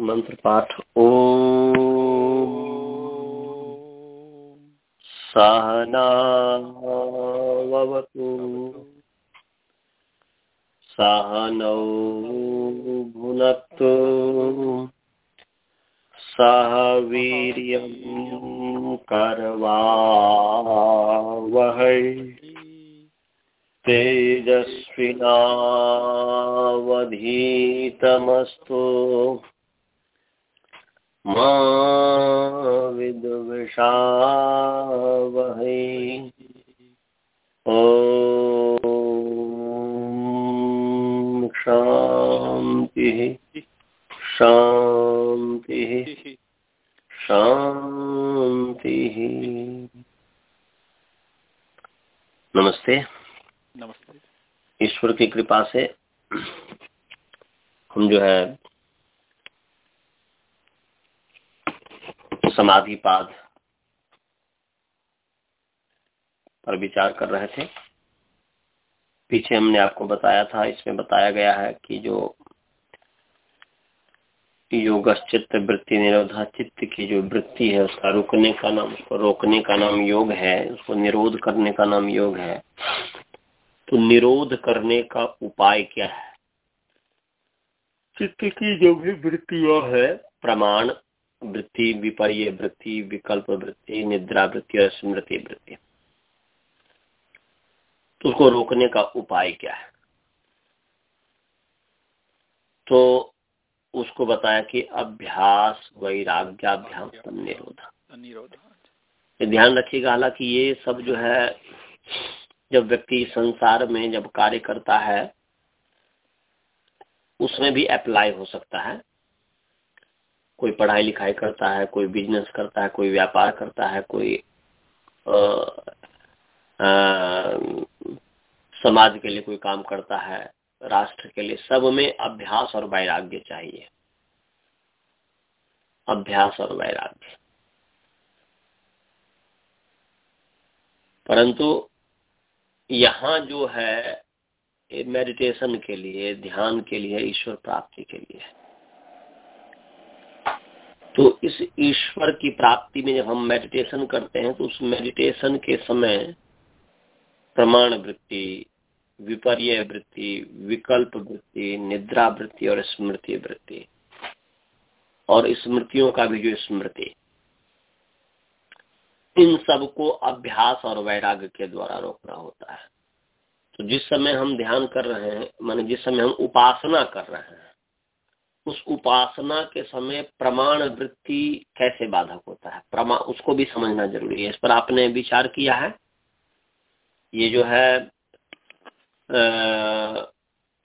मंत्र पाठ ओ सहनावतु सहनौ भुनक्तु। सह वीर्यं करवावहै। तेजस्विनावधीतमस्तु। मा विद्विषावहै ॐ शान्तिः शान्तिः शान्तिः। नमस्ते। नमस्ते। ईश्वर की कृपा से हम जो है समाधि पाद पर विचार कर रहे थे। पीछे हमने आपको बताया था इसमें बताया गया है कि जो योग चित्त वृत्ति निरोधा चित्त की जो वृत्ति है उसका रुकने का नाम उसको रोकने का नाम योग है उसको निरोध करने का नाम योग है। तो निरोध करने का उपाय क्या है? चित्त की जो भी वृत्तियाँ है प्रमाण वृत्ति विपर्य वृत्ति विकल्प वृत्ति निद्रा वृत्ति और स्मृति वृत्ति। तो उसको रोकने का उपाय क्या है? तो उसको बताया कि अभ्यास वैराग्याभ्याम निरोध निरोध ध्यान रखिएगा हालाँकि ये सब जो है जब व्यक्ति संसार में जब कार्य करता है उसमें भी अप्लाई हो सकता है। कोई पढ़ाई लिखाई करता है कोई बिज़नेस करता है कोई व्यापार करता है कोई आ, आ, समाज के लिए कोई काम करता है राष्ट्र के लिए सब में अभ्यास और वैराग्य चाहिए। अभ्यास और वैराग्य। परंतु यहाँ जो है मेडिटेशन के लिए ध्यान के लिए ईश्वर प्राप्ति के लिए तो इस ईश्वर की प्राप्ति में जब हम मेडिटेशन करते हैं तो उस मेडिटेशन के समय प्रमाण वृत्ति, विपर्य वृत्ति, विकल्प वृत्ति, निद्रा वृत्ति और स्मृति वृत्ति और स्मृतियों का भी जो स्मृति। इन सबको अभ्यास और वैराग्य के द्वारा रोकना होता है। तो जिस समय हम ध्यान कर रहे हैं, माने जिस समय हम उपासना कर रहे हैं उस उपासना के समय प्रमाण वृत्ति कैसे बाधक होता है? प्रमा उसको भी समझना ज़रूरी है। इस पर आपने विचार किया है? ये जो है आ,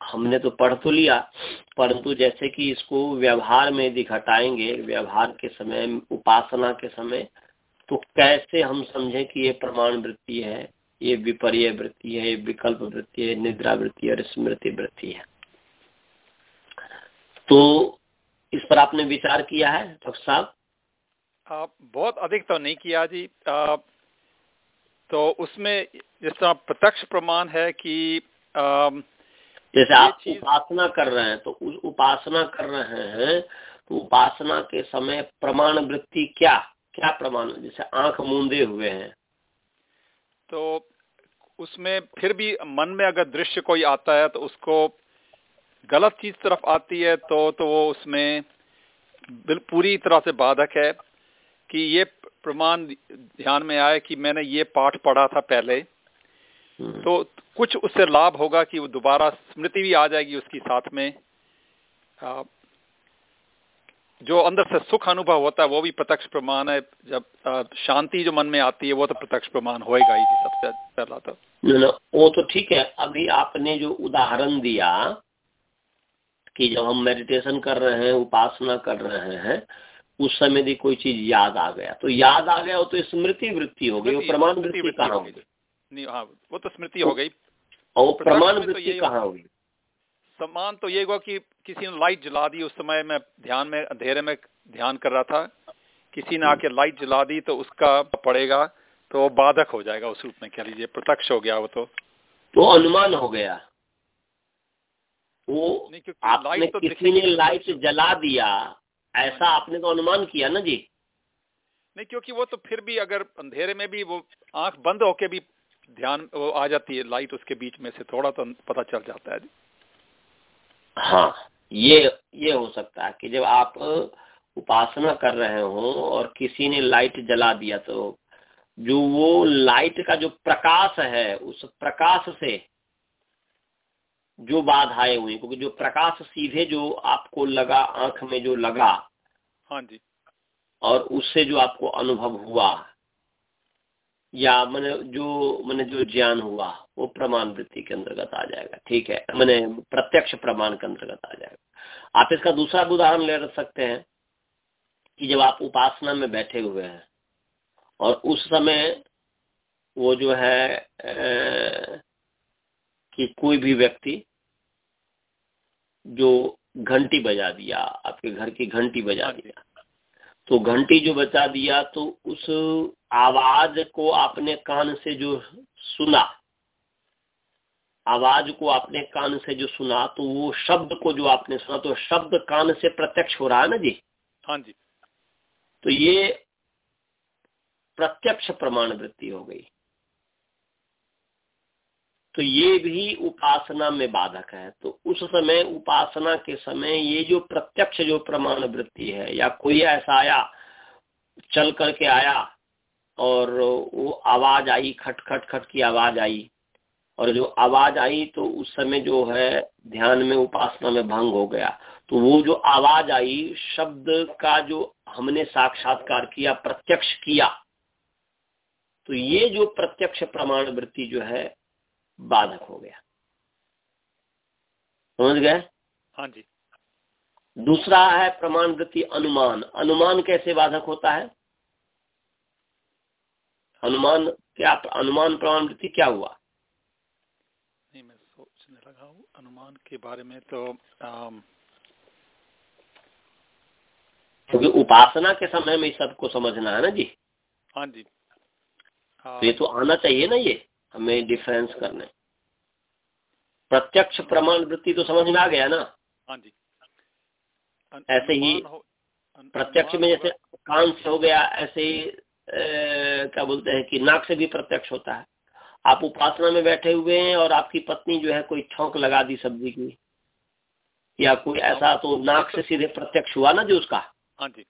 हमने तो पढ़ तो लिया परंतु जैसे कि इसको व्यवहार में दिखटाएँगे व्यवहार के समय उपासना के समय तो कैसे हम समझें कि ये प्रमाण वृत्ति है ये विपर्य वृत्ति है ये विकल्प वृत्ति है निद्रा वृत्ति और स्मृति वृत्ति है? तो इस पर आपने विचार किया है डॉक्टर साहब? बहुत अधिक तो नहीं किया जी। आ, तो उसमें जिस तरह प्रत्यक्ष प्रमाण है कि आ, जैसे आप उपासना कर रहे हैं तो उस उपासना कर रहे हैं तो उपासना के समय प्रमाण वृत्ति क्या क्या प्रमाण? जैसे आँख मूंदे हुए हैं। तो उसमें फिर भी मन में अगर दृश्य कोई आता है तो उसको गलत चीज़ तरफ़ आती है तो तो वो उसमें पूरी तरह से बाधक है कि ये प्रमाण ध्यान में आए कि मैंने ये पाठ पढ़ा था पहले। हम्म। तो कुछ उससे लाभ होगा कि वो दोबारा स्मृति भी आ जाएगी उसकी साथ में। जो अंदर से सुख अनुभव होता है वो भी प्रत्यक्ष प्रमाण है। जब शांति जो मन में आती है वो तो प्रत्यक्ष प्रमाण होएगा ही सबसे पहला तो। वो तो ठीक है। अभी आपने जो उदाहरण दिया कि जब हम मेडिटेशन कर रहे हैं उपासना कर रहे हैं उस समय भी कोई चीज़ याद आ गया। तो याद आ गया वो तो स्मृति वृत्ति हो गई वो प्रमाण वृत्ति कहाँ होगी हाँ वो तो स्मृति हो गई। और प्रमाण तो वृत्ति कहाँ होगी समान तो ये हुआ कि किसी ने लाइट जला दी उस समय मैं ध्यान में अंधेरे में ध्यान कर रहा था। किसी ने आके लाइट जला दी तो उसका पड़ेगा तो बाधक हो जाएगा उस रूप में कह लीजिए प्रत्यक्ष हो गया वो तो। वो अनुमान हो गया। वो आपने तो किसी ने लाइट जला दिया ऐसा आपने तो अनुमान किया ना जी? नहीं क्योंकि वो तो फिर भी अगर अंधेरे में भी वो आँख बंद होके भी ध्यान वो आ जाती है लाइट उसके बीच में से थोड़ा तो पता चल जाता है जी। हाँ ये ये हो सकता है कि जब आप उपासना कर रहे हो और किसी ने लाइट जला दिया तो जो वो लाइट का जो प्रकाश है उस प्रकाश से जो बाधाएँ हुई क्योंकि जो प्रकाश सीधे जो आपको लगा आँख में जो लगा हाँ जी। और उससे जो आपको अनुभव हुआ या मैंने जो मैंने जो ज्ञान हुआ वो प्रमाण वृत्ति के अंतर्गत आ जाएगा ठीक है? मैंने प्रत्यक्ष प्रमाण के अंतर्गत आ जाएगा। आप इसका दूसरा उदाहरण ले सकते हैं कि जब आप उपासना में बैठे हुए हैं और उस समय वो जो है ए, कि कोई भी व्यक्ति जो घंटी बजा दिया आपके घर की घंटी बजा हाँ दिया। तो घंटी जो बचा दिया तो उस आवाज़ को आपने कान से जो सुना आवाज़ को आपने कान से जो सुना तो वो शब्द को जो आपने सुना तो शब्द कान से प्रत्यक्ष हो रहा है ना जी? हाँ जी। तो ये प्रत्यक्ष प्रमाण वृत्ति हो गई। तो ये भी उपासना में बाधक है। तो उस समय, उपासना के समय ये जो प्रत्यक्ष जो प्रमाण वृत्ति है, या कोई ऐसा आया, चल करके आया, और वो आवाज़ आई खट खट खट की आवाज़ आई, और जो आवाज़ आई तो उस समय जो है, ध्यान में, उपासना में भंग हो गया। तो वो जो आवाज़ आई, शब्द का जो हमने साक्षात्कार किया, प्रत्यक्ष किया तो ये जो प्रत्यक्ष प्रमाण वृत्ति जो है बाधक हो गया। समझ गए? हाँ जी। दूसरा है प्रमाण वृत्ति अनुमान। अनुमान कैसे बाधक होता है? अनुमान क्या अनुमान प्रमाण वृत्ति क्या हुआ? नहीं मैं सोचने लगा हूँ अनुमान के बारे में तो. क्योंकि उपासना के समय में सबको समझना है ना जी। हाँ जी। तो ये तो आना चाहिए ना ये। हमें डिफरेंस करने प्रत्यक्ष प्रमाण वृत्ति तो समझ में आ गया ना? हाँ जी। ऐसे ही प्रत्यक्ष में जैसे कान से हो। गया ऐसे ही क्या बोलते हैं कि नाक से भी प्रत्यक्ष होता है। आप उपासना में बैठे हुए हैं और आपकी पत्नी जो है कोई ठोंक लगा दी सब्ज़ी की। या कोई ऐसा तो नाक से सीधे प्रत्यक्ष हुआ ना जो उसका? हाँ जी।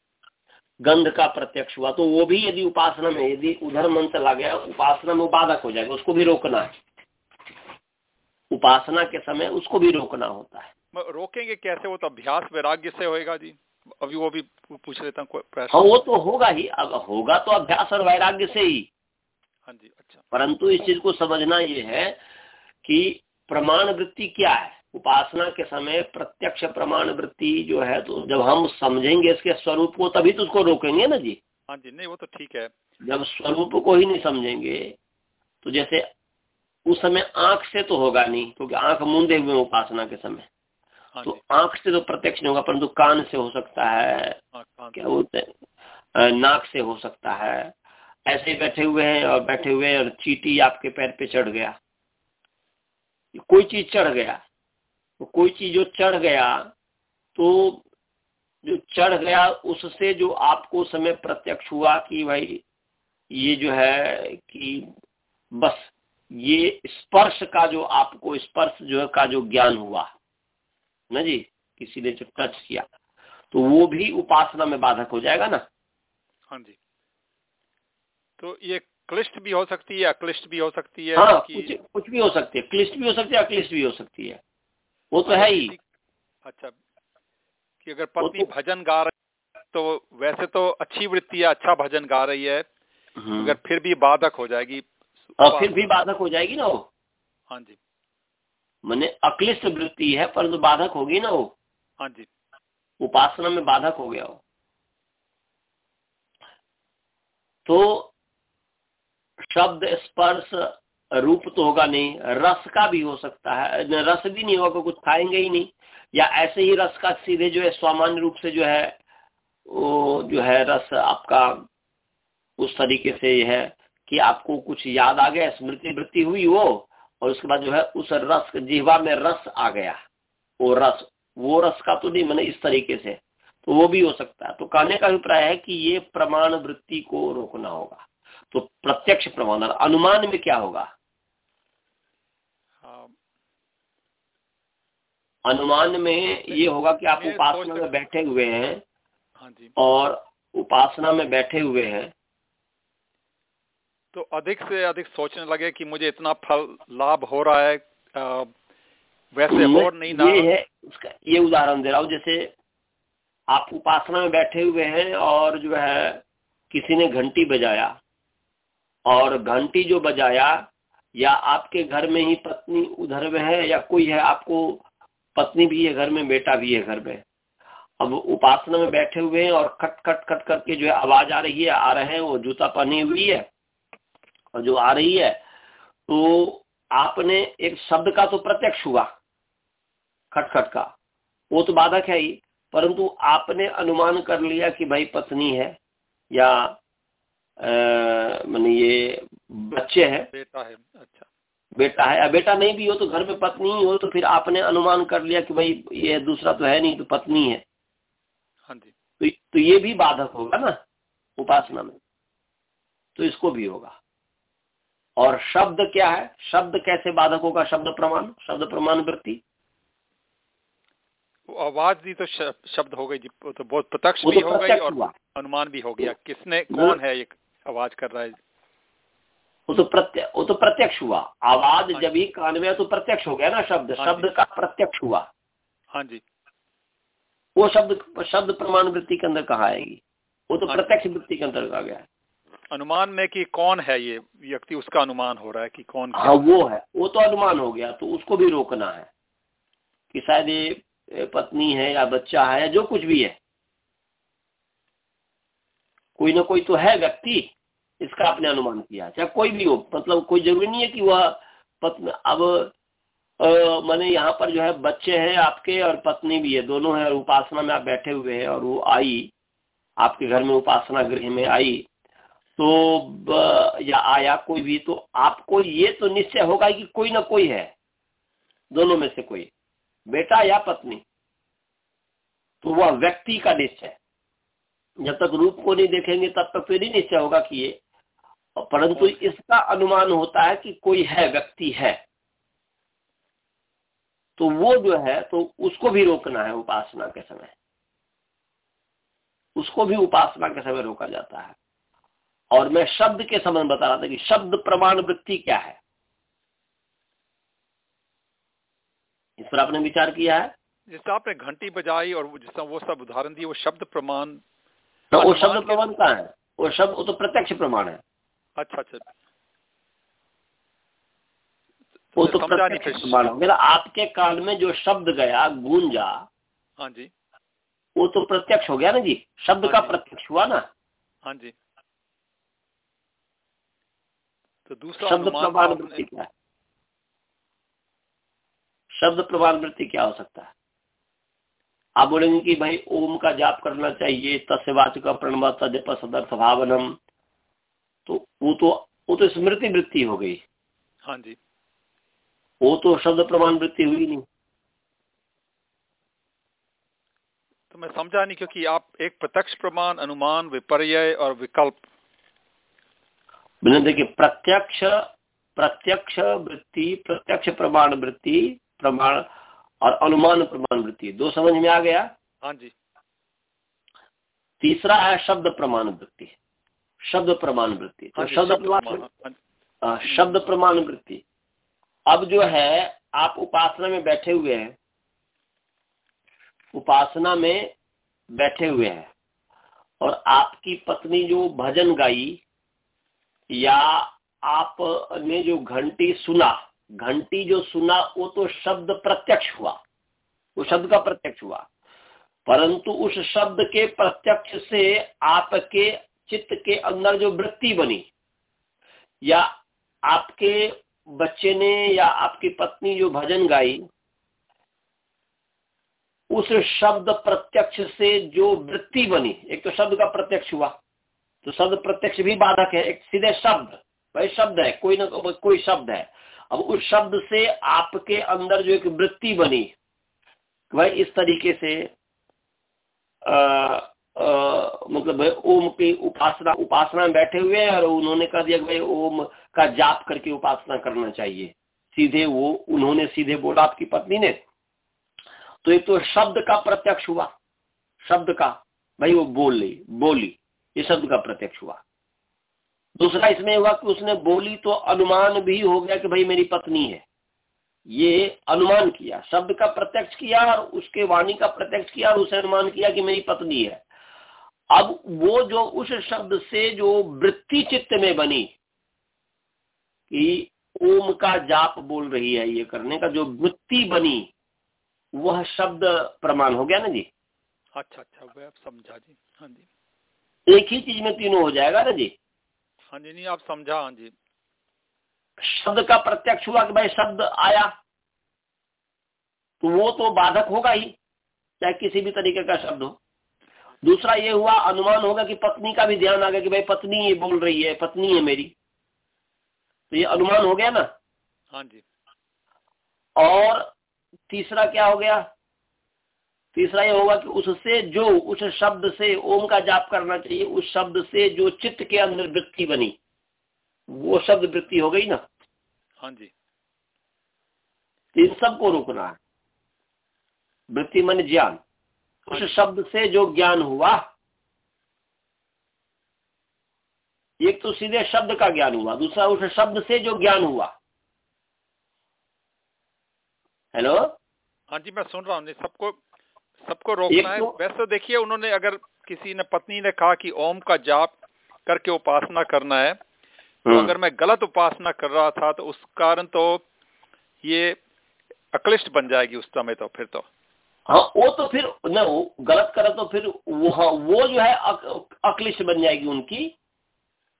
गंध का प्रत्यक्ष हुआ तो वो भी यदि उपासना में यदि उधर मन चला गया उपासना में बाधक हो जाएगा उसको भी रोकना है। उपासना के समय उसको भी रोकना होता है। रोकेंगे कैसे? वो तो अभ्यास वैराग्य से होएगा जी। अभी वो भी पूछ लेता हूँ हाँ वो तो होगा ही। अब होगा तो अभ्यास और वैराग्य से ही। हाँ जी अच्छा। परंतु इस चीज़ को समझना ये है कि प्रमाण वृत्ति क्या है? उपासना के समय प्रत्यक्ष प्रमाण वृत्ति जो है तो जब हम समझेंगे इसके स्वरूप को तभी तो उसको रोकेंगे ना जी। हाँ जी नहीं वो तो ठीक है। जब स्वरूप को ही नहीं समझेंगे तो जैसे उस समय आँख से तो होगा नहीं क्योंकि आँख मूंदे हुए उपासना के समय। हाँ तो आँख से तो प्रत्यक्ष नहीं होगा परंतु कान से हो सकता है। हाँ, क्या बोलते हैं? नाक से हो सकता है। ऐसे बैठे हुए हैं और बैठे हुए हैं और चीटी आपके पैर पे चढ़ गया। कोई चीज़ चढ़ गया। तो कोई चीज़ जो चढ़ गया तो जो चढ़ गया उससे जो आपको समय प्रत्यक्ष हुआ कि भाई ये जो है कि बस ये स्पर्श का जो आपको स्पर्श जो है का जो ज्ञान हुआ ना जी? किसी ने जो टच किया तो वो भी उपासना में बाधक हो जाएगा ना? हाँ जी। तो ये क्लिष्ट भी हो सकती है अक्लिष्ट भी हो सकती है हाँ, कि... कुछ कुछ भी हो सकती है क्लिष्ट भी हो सकती है अक्लिष्ट भी हो सकती है। वो तो है ही। अच्छा कि अगर पत्नी तो... भजन गा रही तो वैसे तो अच्छी वृत्ति है अच्छा भजन गा रही है हम्म। अगर फिर भी बाधक हो जाएगी। और फिर भी बाधक हो जाएगी ना वो? हाँ जी। मैंने अक्लिष्ट वृत्ति है परंतु बाधक होगी ना वो? हाँ जी। उपासना में बाधक हो गया वो। तो शब्द स्पर्श रूप तो होगा नहीं, रस का भी हो सकता है रस भी नहीं होगा, कुछ खाएँगे ही नहीं। या ऐसे ही रस का सीधे जो है, सामान्य रूप से जो है, वो जो है रस आपका उस तरीके से यह है कि आपको कुछ याद आ गया स्मृति वृत्ति हुई वो, और उसके बाद जो है, उस रस जीवा में रस आ गया। वो रस वो रस का तो नहीं, मैंने इस तरीके से तो वो भी हो सकता है। तो कहने का अभिप्राय है कि ये प्रमाण वृत्ति को रोकना होगा। तो प्रत्यक्ष प्रमाण, अनुमान में क्या होगा हाँ। अनुमान में ये होगा कि आप उपासना में बैठे हुए हैं। हाँ और उपासना में बैठे हुए हैं। तो अधिक से अधिक सोचने लगे कि मुझे इतना फल लाभ हो रहा है आ, वैसे हो नहीं ना। ये है उसका ये उदाहरण दे रहा हूँ जैसे आप उपासना में बैठे हुए हैं और जो है किसी ने घंटी बजाया। और घंटी जो बजाया या आपके घर में ही पत्नी उधर में है या कोई है आपको पत्नी भी है घर में, बेटा भी है घर में। अब उपासना में बैठे हुए हैं और खट खट खट करके जो है आवाज़ आ रही है, आ रहे हैं, वो जूता पहनी हुई है और जो आ रही है तो आपने एक शब्द का तो प्रत्यक्ष हुआ खटखट का। वो तो बाधक है ही, परंतु आपने अनुमान कर लिया कि भाई पत्नी है या मान ये बच्चे हैं। बेटा है अच्छा। बेटा है। या बेटा नहीं भी हो तो घर में पत्नी ही हो तो फिर आपने अनुमान कर लिया कि भाई ये दूसरा तो है नहीं तो पत्नी है। हाँ जी। तो, तो ये भी बाधक होगा ना उपासना में। तो इसको भी होगा। और शब्द क्या है? शब्द कैसे बाधक होगा? शब्द प्रमाण शब्द प्रमाण वृत्ति। आवाज़ भी तो शब्द हो गई तो बहुत प्रत्यक्ष भी तो हो गई और अनुमान भी हो गया। किसने कौन है ये आवाज़ कर रहा है? वो तो प्रत्यक्ष वो तो प्रत्यक्ष हुआ। आवाज़ हाँ जब ही कान में तो प्रत्यक्ष हो गया ना शब्द। हाँ शब्द का प्रत्यक्ष हुआ। हाँ जी। वो शब्द शब्द प्रमाण वृत्ति के अंदर कहा आएगी? वो तो हाँ प्रत्यक्ष वृत्ति के अंदर कहा गया है। अनुमान में कि कौन है ये व्यक्ति उसका अनुमान हो रहा है कि कौन हाँ वो है। वो तो अनुमान हो गया तो उसको भी रोकना है। कि शायद ये पत्नी है या बच्चा है या जो कुछ भी है। कोई ना कोई तो है व्यक्ति। इसका आपने अनुमान किया। चाहे कोई भी हो मतलब कोई ज़रूरी नहीं है कि वह पत्नी, अब मैंने यहाँ पर जो है बच्चे हैं आपके और पत्नी भी है, दोनों है और उपासना में आप बैठे हुए हैं और वो आई, आपके घर में उपासना गृह में आई तो या आया कोई भी तो आपको ये तो निश्चय होगा कि कोई ना कोई है, दोनों में से कोई, बेटा या पत्नी। तो वह व्यक्ति का निश्चय जब तक रूप को नहीं देखेंगे, तब तक फिर ही निश्चय होगा कि ये परंतु इसका अनुमान होता है कि कोई है व्यक्ति है। तो वो जो है तो उसको भी रोकना है उपासना के समय। उसको भी उपासना के समय रोका जाता है। और मैं शब्द के संबंध बता रहा था कि शब्द प्रमाण वृत्ति क्या है? इस पर आपने विचार किया है? जिस आपने घंटी बजाई और जिस वो सब उदाहरण दिए वो शब्द प्रमाण तो वो शब्द प्रमाण कहा है? वो शब्द वो तो प्रत्यक्ष प्रमाण है। अच्छा अच्छा। वो तो प्रमाण हो गया आपके काल में जो शब्द गया गूंजा हाँ जी। वो तो प्रत्यक्ष हो गया ना जी? शब्द हाँ का प्रत्यक्ष हुआ ना? हाँ जी। तो दूसरा शब्द प्रमाण वृत्ति क्या है? शब्द प्रमाण वृत्ति क्या हो सकता है? आप बोलेंगे कि भाई ओम का जाप करना चाहिए तस्वाचक प्रणव तजप सदर्थ भावनम तो वो तो वो तो स्मृति वृत्ति हो गई। हाँ जी। वो तो शब्द प्रमाण वृत्ति हुई नहीं। तो मैं समझा नहीं क्योंकि आप एक प्रत्यक्ष प्रमाण अनुमान विपर्य और विकल्प। देखिए प्रत्यक्ष प्रत्यक्ष वृत्ति प्रत्यक्ष प्रमाण वृत्ति प्रमाण और अनुमान प्रमाण वृत्ति दो समझ में आ गया? हाँ जी। तीसरा है शब्द प्रमाण वृत्ति। शब्द प्रमाण वृत्ति। तो हाँ शब्द प्रमाण हाँ, शब्द प्रमाण वृत्ति। अब जो है आप उपासना में बैठे हुए हैं। उपासना में बैठे हुए हैं। और आपकी पत्नी जो भजन गाई या आपने जो घंटी सुना घंटी जो सुना वो तो शब्द प्रत्यक्ष हुआ। वो शब्द का प्रत्यक्ष हुआ। परंतु उस शब्द के प्रत्यक्ष से आपके चित्त के अंदर जो वृत्ति बनी, या आपके बच्चे ने या आपकी पत्नी जो भजन गाई, उस शब्द प्रत्यक्ष से जो वृत्ति बनी, एक तो शब्द का प्रत्यक्ष हुआ तो शब्द प्रत्यक्ष भी बाधक है, एक सीधे शब्द भाई शब्द है, कोई ना कोई शब्द है। अब उस शब्द से आपके अंदर जो एक वृत्ति बनी भाई इस तरीके से मतलब ओम की उपासना उपासना में बैठे हुए हैं और उन्होंने कह दिया भाई, ओम का जाप करके उपासना करना चाहिए। सीधे वो, उन्होंने सीधे बोला आपकी पत्नी ने। तो एक तो शब्द का प्रत्यक्ष हुआ। शब्द का, भाई वो बोल, बोली, ये शब्द का प्रत्यक्ष हुआ। दूसरा इसमें हुआ कि उसने बोली तो अनुमान भी हो गया कि भाई मेरी पत्नी है। ये अनुमान किया, शब्द का प्रत्यक्ष किया और उसके वाणी का प्रत्यक्ष किया और उसे अनुमान किया कि मेरी पत्नी है। अब वो जो उस शब्द से जो वृत्ति चित्त में बनी कि ओम का जाप बोल रही है ये करने का जो वृत्ति बनी वह शब्द प्रमाण हो गया ना जी? अच्छा अच्छा वह समझा जी। हाँ जी। एक ही चीज़ में तीनों हो जाएगा ना जी? हाँ जी नहीं आप समझा हाँ जी। शब्द का प्रत्यक्ष हुआ कि भाई शब्द आया तो वो तो बाधक होगा ही चाहे किसी भी तरीके का शब्द हो। दूसरा ये हुआ अनुमान होगा कि पत्नी का भी ध्यान आ गया कि भाई पत्नी ये बोल रही है पत्नी है मेरी। तो ये अनुमान हो गया ना? हाँ जी। और तीसरा क्या हो गया? तीसरा ये होगा कि उससे जो उस शब्द से ओम का जाप करना चाहिए उस शब्द से जो चित्त के अंदर वृत्ति बनी वो शब्द वृत्ति हो गई ना? हाँ जी। इन सबको रोकना है। वृत्ति मन ज्ञान। उस शब्द से जो ज्ञान हुआ एक तो सीधे शब्द का ज्ञान हुआ दूसरा उस शब्द से जो ज्ञान हुआ। हेलो हाँ जी मैं सुन रहा हूँ। सबको सबको रोकना है। तो, वैसे तो देखिए उन्होंने अगर किसी ने पत्नी ने कहा कि ओम का जाप करके उपासना करना है तो हम्म। अगर मैं गलत उपासना कर रहा था तो उस कारण तो ये अक्लिष्ट बन जाएगी उस समय तो फिर तो। हाँ वो तो फिर न गलत करे तो फिर वो हाँ, वो जो है अक, अक्लिष्ट बन जाएगी उनकी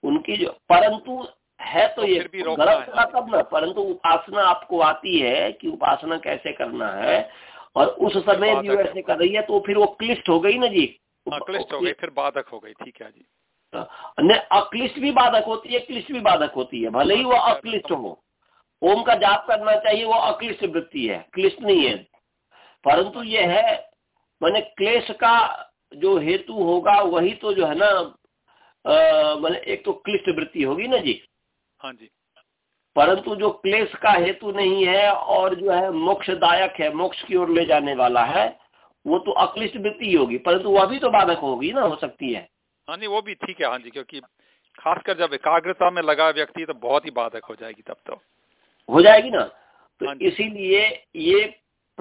उनकी जो परंतु है तो, तो ये गलत करा तब ना परंतु उपासना आपको आती है कि उपासना कैसे करना है और उस समय भी ऐसे कर रही है तो फिर वो क्लिष्ट हो गई ना जी? हाँ, क्लिष्ट हो गई फिर बाधक हो गई ठीक है जी। न अक्लिष्ट भी बाधक होती है क्लिष्ट भी बाधक होती है भले ही वो अक्लिष्ट हो। ओम का जाप करना चाहिए वो अक्लिष्ट वृत्ति है क्लिष्ट नहीं है। परंतु ये है मैंने क्लेश का जो हेतु होगा वही तो जो है ना मैंने एक तो क्लिष्ट वृत्ति होगी ना जी। हाँ जी। परंतु जो क्लेश का हेतु नहीं है और जो है मोक्षदायक है मोक्ष की ओर ले जाने वाला है वो तो अक्लिष्ट वृत्ति होगी। परंतु वह भी तो बाधक होगी ना हो सकती है। हाँ नहीं वो भी ठीक है हाँ जी क्योंकि खासकर जब एकाग्रता में लगा व्यक्ति तो बहुत ही बाधक हो जाएगी तब तो। हो जाएगी ना? तो हाँ इसीलिए ये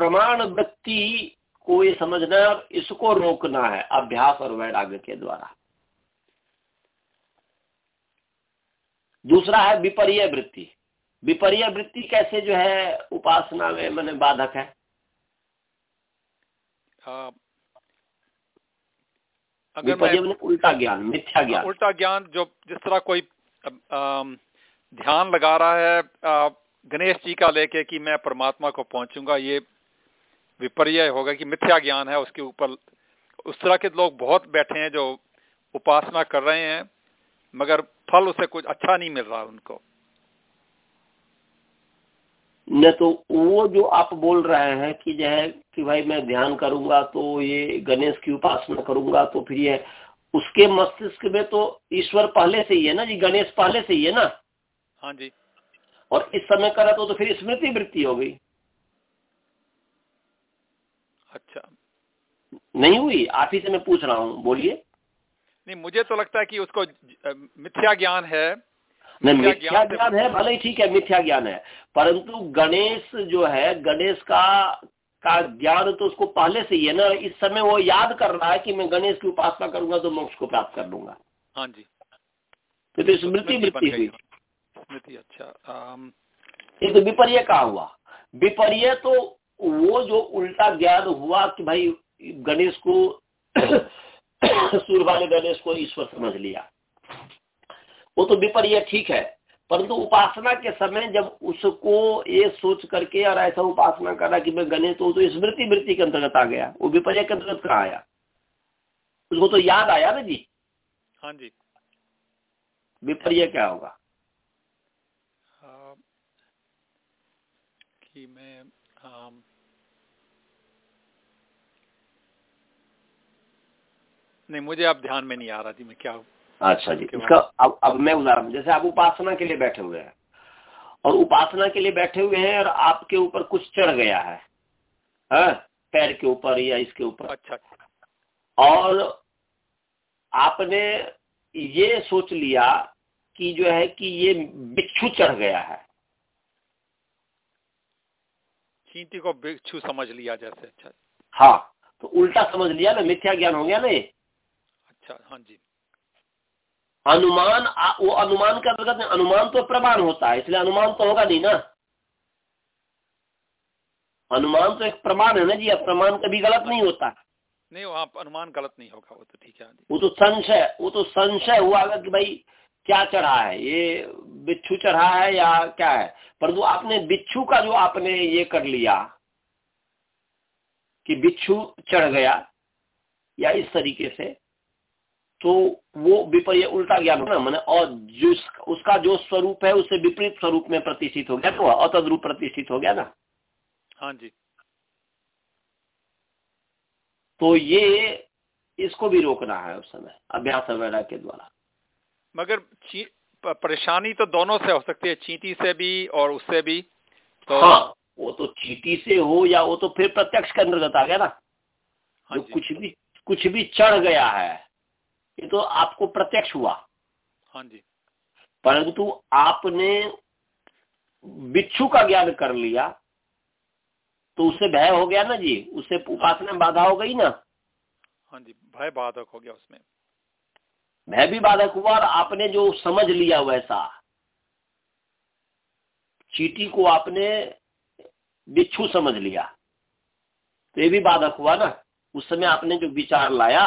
प्रमाण वृत्ति को ये समझना इसको रोकना है अभ्यास और वैराग्य के द्वारा। दूसरा है विपर्य वृत्ति। विपर्य वृत्ति कैसे जो है उपासना में मैंने बाधक है? अगर मैं उल्टा ज्ञान मिथ्या ज्ञान। उल्टा ज्ञान जो जिस तरह कोई ध्यान लगा रहा है गणेश जी का लेके कि मैं परमात्मा को पहुंचूँगा ये विपर्य होगा कि मिथ्या ज्ञान है उसके ऊपर। उस तरह के लोग बहुत बैठे हैं जो उपासना कर रहे हैं मगर फल उसे कुछ अच्छा नहीं मिल रहा उनको। न तो वो जो आप बोल रहे हैं कि जो है कि भाई मैं ध्यान करूँगा तो ये गणेश की उपासना करूँगा तो फिर ये उसके मस्तिष्क में तो ईश्वर पहले से ही है ना जी गणेश पहले से ही है ना। हाँ जी। और इस समय करा तो, तो फिर स्मृति वृत्ति हो गई। अच्छा। नहीं हुई आप ही से मैं पूछ रहा हूँ बोलिए। नहीं मुझे तो लगता है कि उसको मिथ्या ज्ञान है। नहीं मिथ्या ज्ञान है भले ही ठीक है मिथ्या ज्ञान है परंतु गणेश जो है गणेश का का ज्ञान तो उसको पहले से ही है ना इस समय वो याद कर रहा है कि मैं गणेश की उपासना करूँगा तो मोक्ष को प्राप्त कर लूँगा। हाँ जी। तो, तो स्मृति वृत्ति हुई। स्मृति अच्छा ये तो विपर्य कहा हुआ। विपर्य तो वो जो उल्टा ज्ञान हुआ कि भाई गणेश को सूर्य वाले गणेश को ईश्वर समझ लिया। वो तो विपर्य ठीक है परंतु उपासना के समय जब उसको ये सोच करके और ऐसा उपासना करा कि मैं गणेश तो, तो स्मृति वृत्ति के अंतर्गत आ गया। वो विपर्य के अंतर्गत कहा आया? उसको तो याद आया ना जी? हाँ जी। विपर्य क्या होगा? हाँ, कि मैं हाँ, नहीं मुझे अब ध्यान में नहीं आ रहा थी मैं क्या अच्छा जी इसका अब अब मैं उदाहरण जैसे आप उपासना के लिए बैठे हुए हैं और उपासना के लिए बैठे हुए हैं और आपके ऊपर कुछ चढ़ गया है हा? पैर के ऊपर या इसके ऊपर। अच्छा। और आपने ये सोच लिया कि जो है कि ये बिच्छू चढ़ गया है। चींटी को बिच्छू समझ लिया जैसे अच्छा। हाँ तो उल्टा समझ लिया ना मिथ्या ज्ञान हो गया ना अच्छा हाँ जी। अनुमान वो अनुमान का अंतर्गत अनुमान तो प्रमाण होता है इसलिए अनुमान तो होगा नहीं ना? अनुमान तो एक प्रमाण है ना जी प्रमाण कभी गलत नहीं होता। नहीं वहाँ अनुमान गलत नहीं होगा वो तो ठीक है वो तो संशय वो तो संशय हुआ कि भाई क्या चढ़ा है? ये बिच्छू चढ़ा है या क्या है? परंतु आपने बिच्छू का जो आपने ये कर लिया कि बिच्छू चढ़ गया या इस तरीके से तो वो विपर्य उल्टा ज्ञान होना मैंने और जो उसका जो स्वरूप है उससे विपरीत स्वरूप में प्रतिष्ठित हो गया तो अतद्रूप प्रतिष्ठित हो गया ना। हाँ जी। तो ये इसको भी रोकना है उस समय अभ्यास वगैरह के द्वारा। मगर परेशानी तो दोनों से हो सकती है चींटी से भी और उससे भी तो हाँ वो तो चीटी से हो या वो तो फिर प्रत्यक्ष के अंतर्गत आ गया ना। हाँ जो। कुछ भी कुछ भी चढ़ गया है ये तो आपको प्रत्यक्ष हुआ। हाँ जी। परंतु आपने बिच्छू का ज्ञान कर लिया तो उससे भय हो गया ना जी। उससे उपासना में बाधा हो गई ना। हाँ जी भय बाधक हो गया उसमें। भय भी बाधक हुआ और आपने जो समझ लिया वैसा चीटी को आपने बिच्छू समझ लिया तो ये भी बाधक हुआ ना? उस समय आपने जो विचार लाया।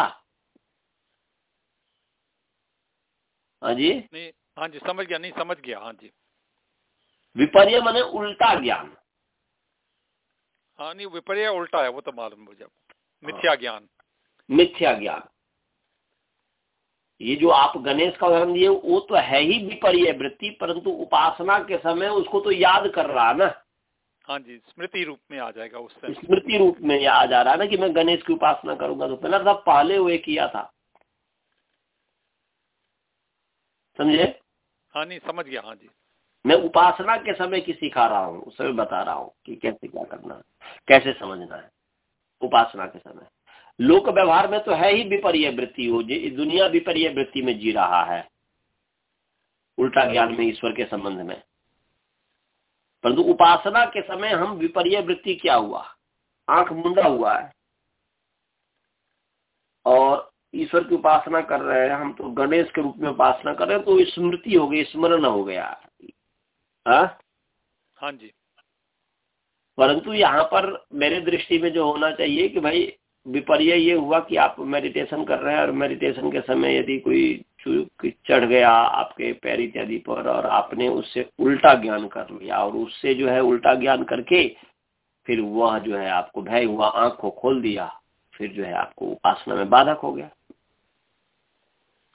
हाँ जी? नहीं हाँ जी समझ गया नहीं समझ गया हाँ जी। विपर्य मैंने उल्टा ज्ञान। हाँ नहीं विपर्य उल्टा है वो तो मालूम मुझे मिथ्या हाँ। ज्ञान। मिथ्या ज्ञान। ये जो आप गणेश का उदाहरण दिए वो तो है ही विपर्य वृत्ति परंतु उपासना के समय उसको तो याद कर रहा ना। हाँ जी स्मृति रूप में आ जाएगा उससे स्मृति रूप में आ जा रहा है ना कि मैं गणेश की उपासना करूँगा तो पहला था पहले हुए किया था। समझे? हाँ नहीं समझ गया हाँ जी। मैं उपासना के समय की सिखा रहा हूँ उसे बता रहा हूँ कि कैसे क्या करना है कैसे समझना है उपासना के समय। लोक व्यवहार में तो है ही विपर्य वृत्ति हो जी दुनिया विपर्य वृत्ति में जी रहा है। उल्टा ज्ञान में ईश्वर के संबंध में। परंतु उपासना के समय हम विपर्य वृत्ति क्या हुआ? आँख मुंडा हुआ है। और ईश्वर की उपासना कर रहे हैं हम तो गणेश के रूप में उपासना कर रहे हैं तो स्मृति हो गई स्मरण हो गया। हाँ? हाँ जी। परंतु यहाँ पर मेरे दृष्टि में जो होना चाहिए कि भाई विपर्य ये हुआ कि आप मेडिटेशन कर रहे हैं और मेडिटेशन के समय यदि कोई चढ़ गया आपके पैर इत्यादि पर और आपने उससे उल्टा ज्ञान कर लिया और उससे जो है उल्टा ज्ञान करके फिर वह जो है आपको भय हुआ आँख को खोल दिया फिर जो है आपको उपासना में बाधक हो गया।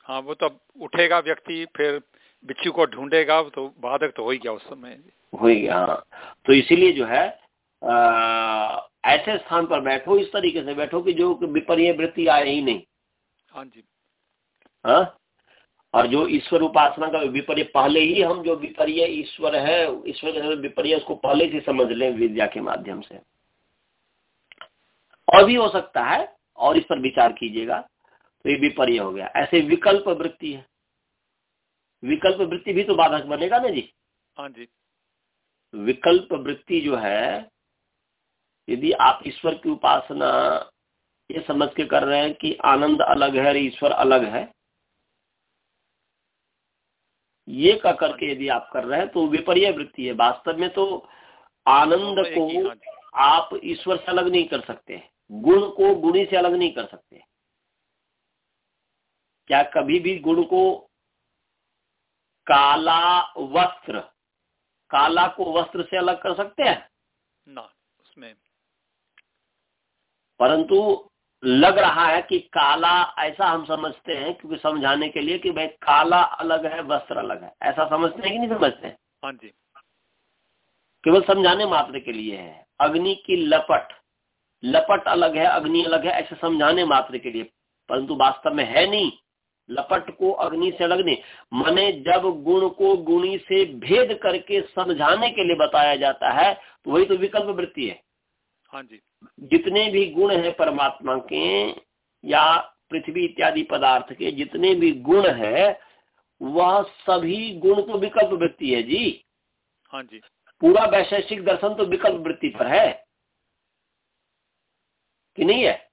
हाँ वो तो उठेगा व्यक्ति फिर बिच्छू को ढूंढेगा तो बाधक तो हो ही गया उस समय। हो गया हाँ। तो इसीलिए जो है आ, ऐसे स्थान पर बैठो इस तरीके से बैठो कि जो विपरीय वृत्ति आए ही नहीं। हाँ जी। हाँ? और जो ईश्वर उपासना का विपर्य पहले ही हम जो विपर्य ईश्वर है ईश्वर के विपर्य उसको पहले से समझ लें विद्या के माध्यम से। और भी हो सकता है और इस पर विचार कीजिएगा तो ये विपर्य हो गया। ऐसे विकल्प वृत्ति है। विकल्प वृत्ति भी तो बाधक बनेगा ना जी। हाँ जी। विकल्प वृत्ति जो है यदि आप ईश्वर की उपासना ये समझ के कर रहे हैं कि आनंद अलग है और ईश्वर अलग है ये का करके यदि आप कर रहे हैं तो विपर्य वृत्ति है। वास्तव में तो आनंद को आप ईश्वर से अलग नहीं कर सकते। गुण को गुणी से अलग नहीं कर सकते। क्या कभी भी गुण को काला वस्त्र काला को वस्त्र से अलग कर सकते हैं? ना उसमें परंतु लग रहा है कि काला ऐसा हम समझते हैं क्योंकि समझाने के लिए कि भाई काला अलग है वस्त्र अलग है। ऐसा समझते हैं कि नहीं समझते हैं? हाँ जी। केवल समझाने मात्र के लिए है। अग्नि की लपट लपट अलग है अग्नि अलग है ऐसे समझाने मात्र के लिए। परंतु वास्तव में है नहीं। लपट को अग्नि से अलग नहीं। मने जब गुण को गुणी से भेद करके समझाने के लिए बताया जाता है तो वही तो विकल्प वृत्ति है। हाँ जी। जितने भी गुण है परमात्मा के या पृथ्वी इत्यादि पदार्थ के जितने भी गुण है वह सभी गुण तो विकल्प वृत्ति है जी। हाँ जी। पूरा वैशेषिक दर्शन तो विकल्प वृत्ति पर है। कि नहीं है?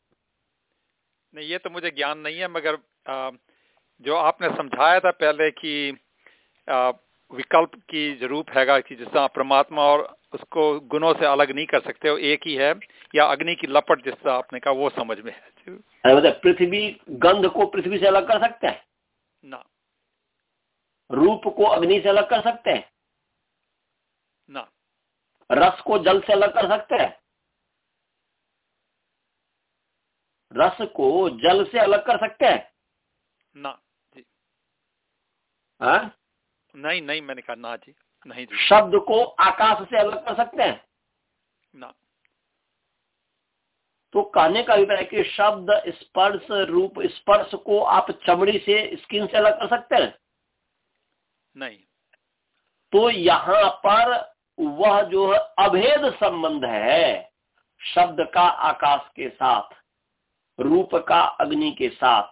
नहीं ये तो मुझे ज्ञान नहीं है मगर आ, जो आपने समझाया था पहले कि विकल्प की ज़रूर है कि जिसका परमात्मा और उसको गुणों से अलग नहीं कर सकते वो एक ही है या अग्नि की लपट जिसका आपने कहा वो समझ में है। मतलब पृथ्वी गंध को पृथ्वी से अलग कर सकते हैं? ना। रूप को अग्नि से अलग कर सकते हैं? ना। रस को जल से अलग कर सकते हैं? रस को जल से अलग कर सकते हैं? ना। जी। हा? नहीं नहीं मैंने कहा ना जी नहीं जी। शब्द को आकाश से अलग कर सकते हैं? ना। तो कहने का अभिप्राय कि शब्द स्पर्श रूप स्पर्श को आप चमड़ी से स्किन से अलग कर सकते हैं? नहीं। तो यहाँ पर वह जो है अभेद संबंध है शब्द का आकाश के साथ रूप का अग्नि के साथ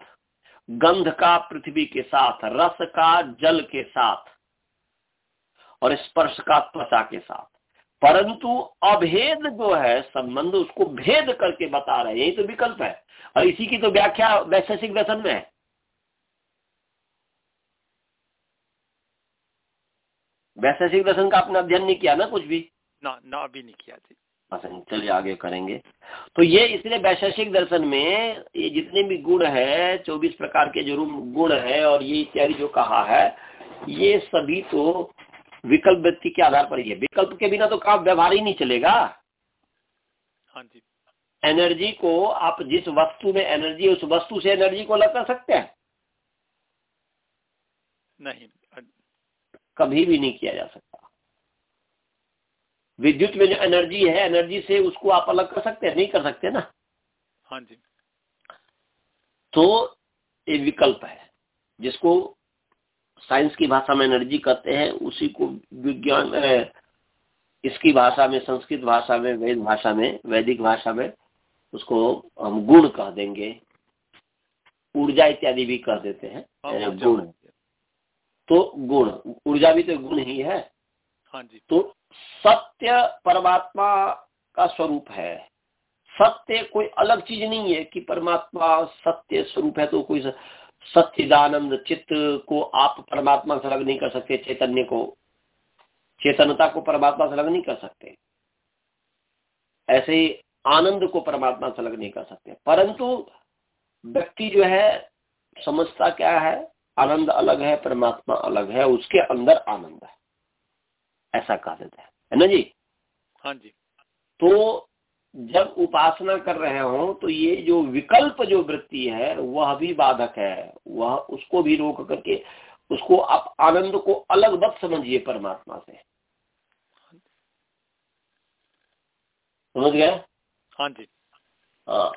गंध का पृथ्वी के साथ रस का जल के साथ और स्पर्श का त्वचा के साथ। परंतु अभेद जो है संबंध उसको भेद करके बता रहे यही तो विकल्प है। और इसी की तो व्याख्या वैशेषिक व्यसन में है। वैशेषिक दर्शन का आपने अध्ययन नहीं किया ना कुछ भी? ना ना अभी नहीं किया जी। चलिए आगे करेंगे। तो ये इसलिए वैशेषिक दर्शन में ये जितने भी गुण है चौबीस प्रकार के जो गुण है और ये इत्यादि जो कहा है ये सभी तो विकल्प व्यक्ति के आधार पर ही है। विकल्प के बिना तो काम व्यवहार ही नहीं चलेगा। हाँ जी। एनर्जी को आप जिस वस्तु में एनर्जी उस वस्तु से एनर्जी को अलग कर सकते हैं। नहीं। कभी भी नहीं किया जा सकता। विद्युत में जो एनर्जी है एनर्जी से उसको आप अलग कर सकते हैं नहीं कर सकते ना। हाँ जी। तो ये विकल्प है जिसको साइंस की भाषा में एनर्जी कहते हैं उसी को विज्ञान इसकी भाषा में संस्कृत भाषा में वेद भाषा में वैदिक भाषा में उसको हम गुण कह देंगे। ऊर्जा इत्यादि भी कह देते हैं हाँ, गुण। तो गुण ऊर्जा भी तो गुण ही है। हाँ जी। तो सत्य परमात्मा का स्वरूप है। सत्य कोई अलग चीज़ नहीं है कि परमात्मा सत्य स्वरूप है तो कोई सत्यदानंद चित्त को आप परमात्मा से अलग नहीं कर सकते चैतन्य को। चेतनता को परमात्मा से अलग नहीं कर सकते। ऐसे ही आनंद को परमात्मा से अलग नहीं कर सकते। परंतु व्यक्ति जो है समझता क्या है? आनंद अलग है परमात्मा अलग है उसके अंदर आनंद है। ऐसा कहा देता है। है ना जी? हाँ जी। तो जब उपासना कर रहे हो तो ये जो विकल्प जो वृत्ति है वह भी बाधक है। वह उसको भी रोक करके उसको आप आनंद को अलग मत समझिए परमात्मा से। समझ गए? हाँ जी। हाँ।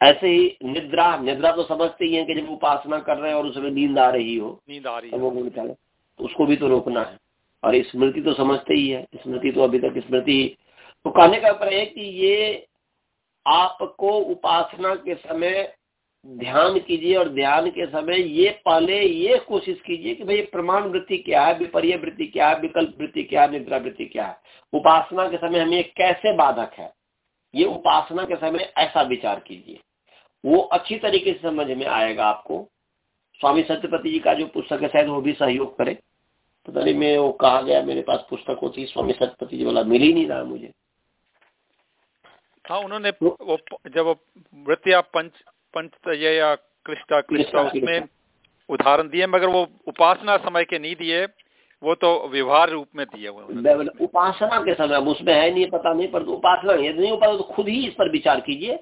ऐसे ही निद्रा निद्रा तो समझते ही है कि जब उपासना कर रहे हैं और उसमें नींद आ रही हो नींद आ रही है। वो निकाले तो उसको भी तो रोकना है। और स्मृति तो समझते ही है स्मृति तो अभी तक स्मृति तो कहने का है कि ये आपको उपासना के समय ध्यान कीजिए और ध्यान के समय ये पहले ये कोशिश कीजिए कि भाई प्रमाण वृत्ति क्या है, विपर्य वृत्ति क्या है, विकल्प वृत्ति क्या है, निद्रा वृत्ति क्या है। उपासना के समय हमें कैसे बाधक है? ये उपासना के समय ऐसा विचार कीजिए। वो अच्छी तरीके से समझ में आएगा आपको। स्वामी सत्यपति जी का जो पुस्तक है, शायद वो भी सहयोग करे। पता नहीं मैं वो कहा गया, मेरे पास पुस्तक होती स्वामी सत्यपति जी वाला मिल ही नहीं रहा मुझे। हाँ उन्होंने तो वो जब वृत्तिया पंच पंच या कृष्णा कृष्णा उसमें उदाहरण दिए मगर वो उपासना समय के नहीं दिए वो तो व्यवहार रूप में दिए हुए उपासना के समय उसमें है नहीं पता नहीं पर उपासना यदि नहीं पाता तो खुद ही इस पर विचार कीजिए।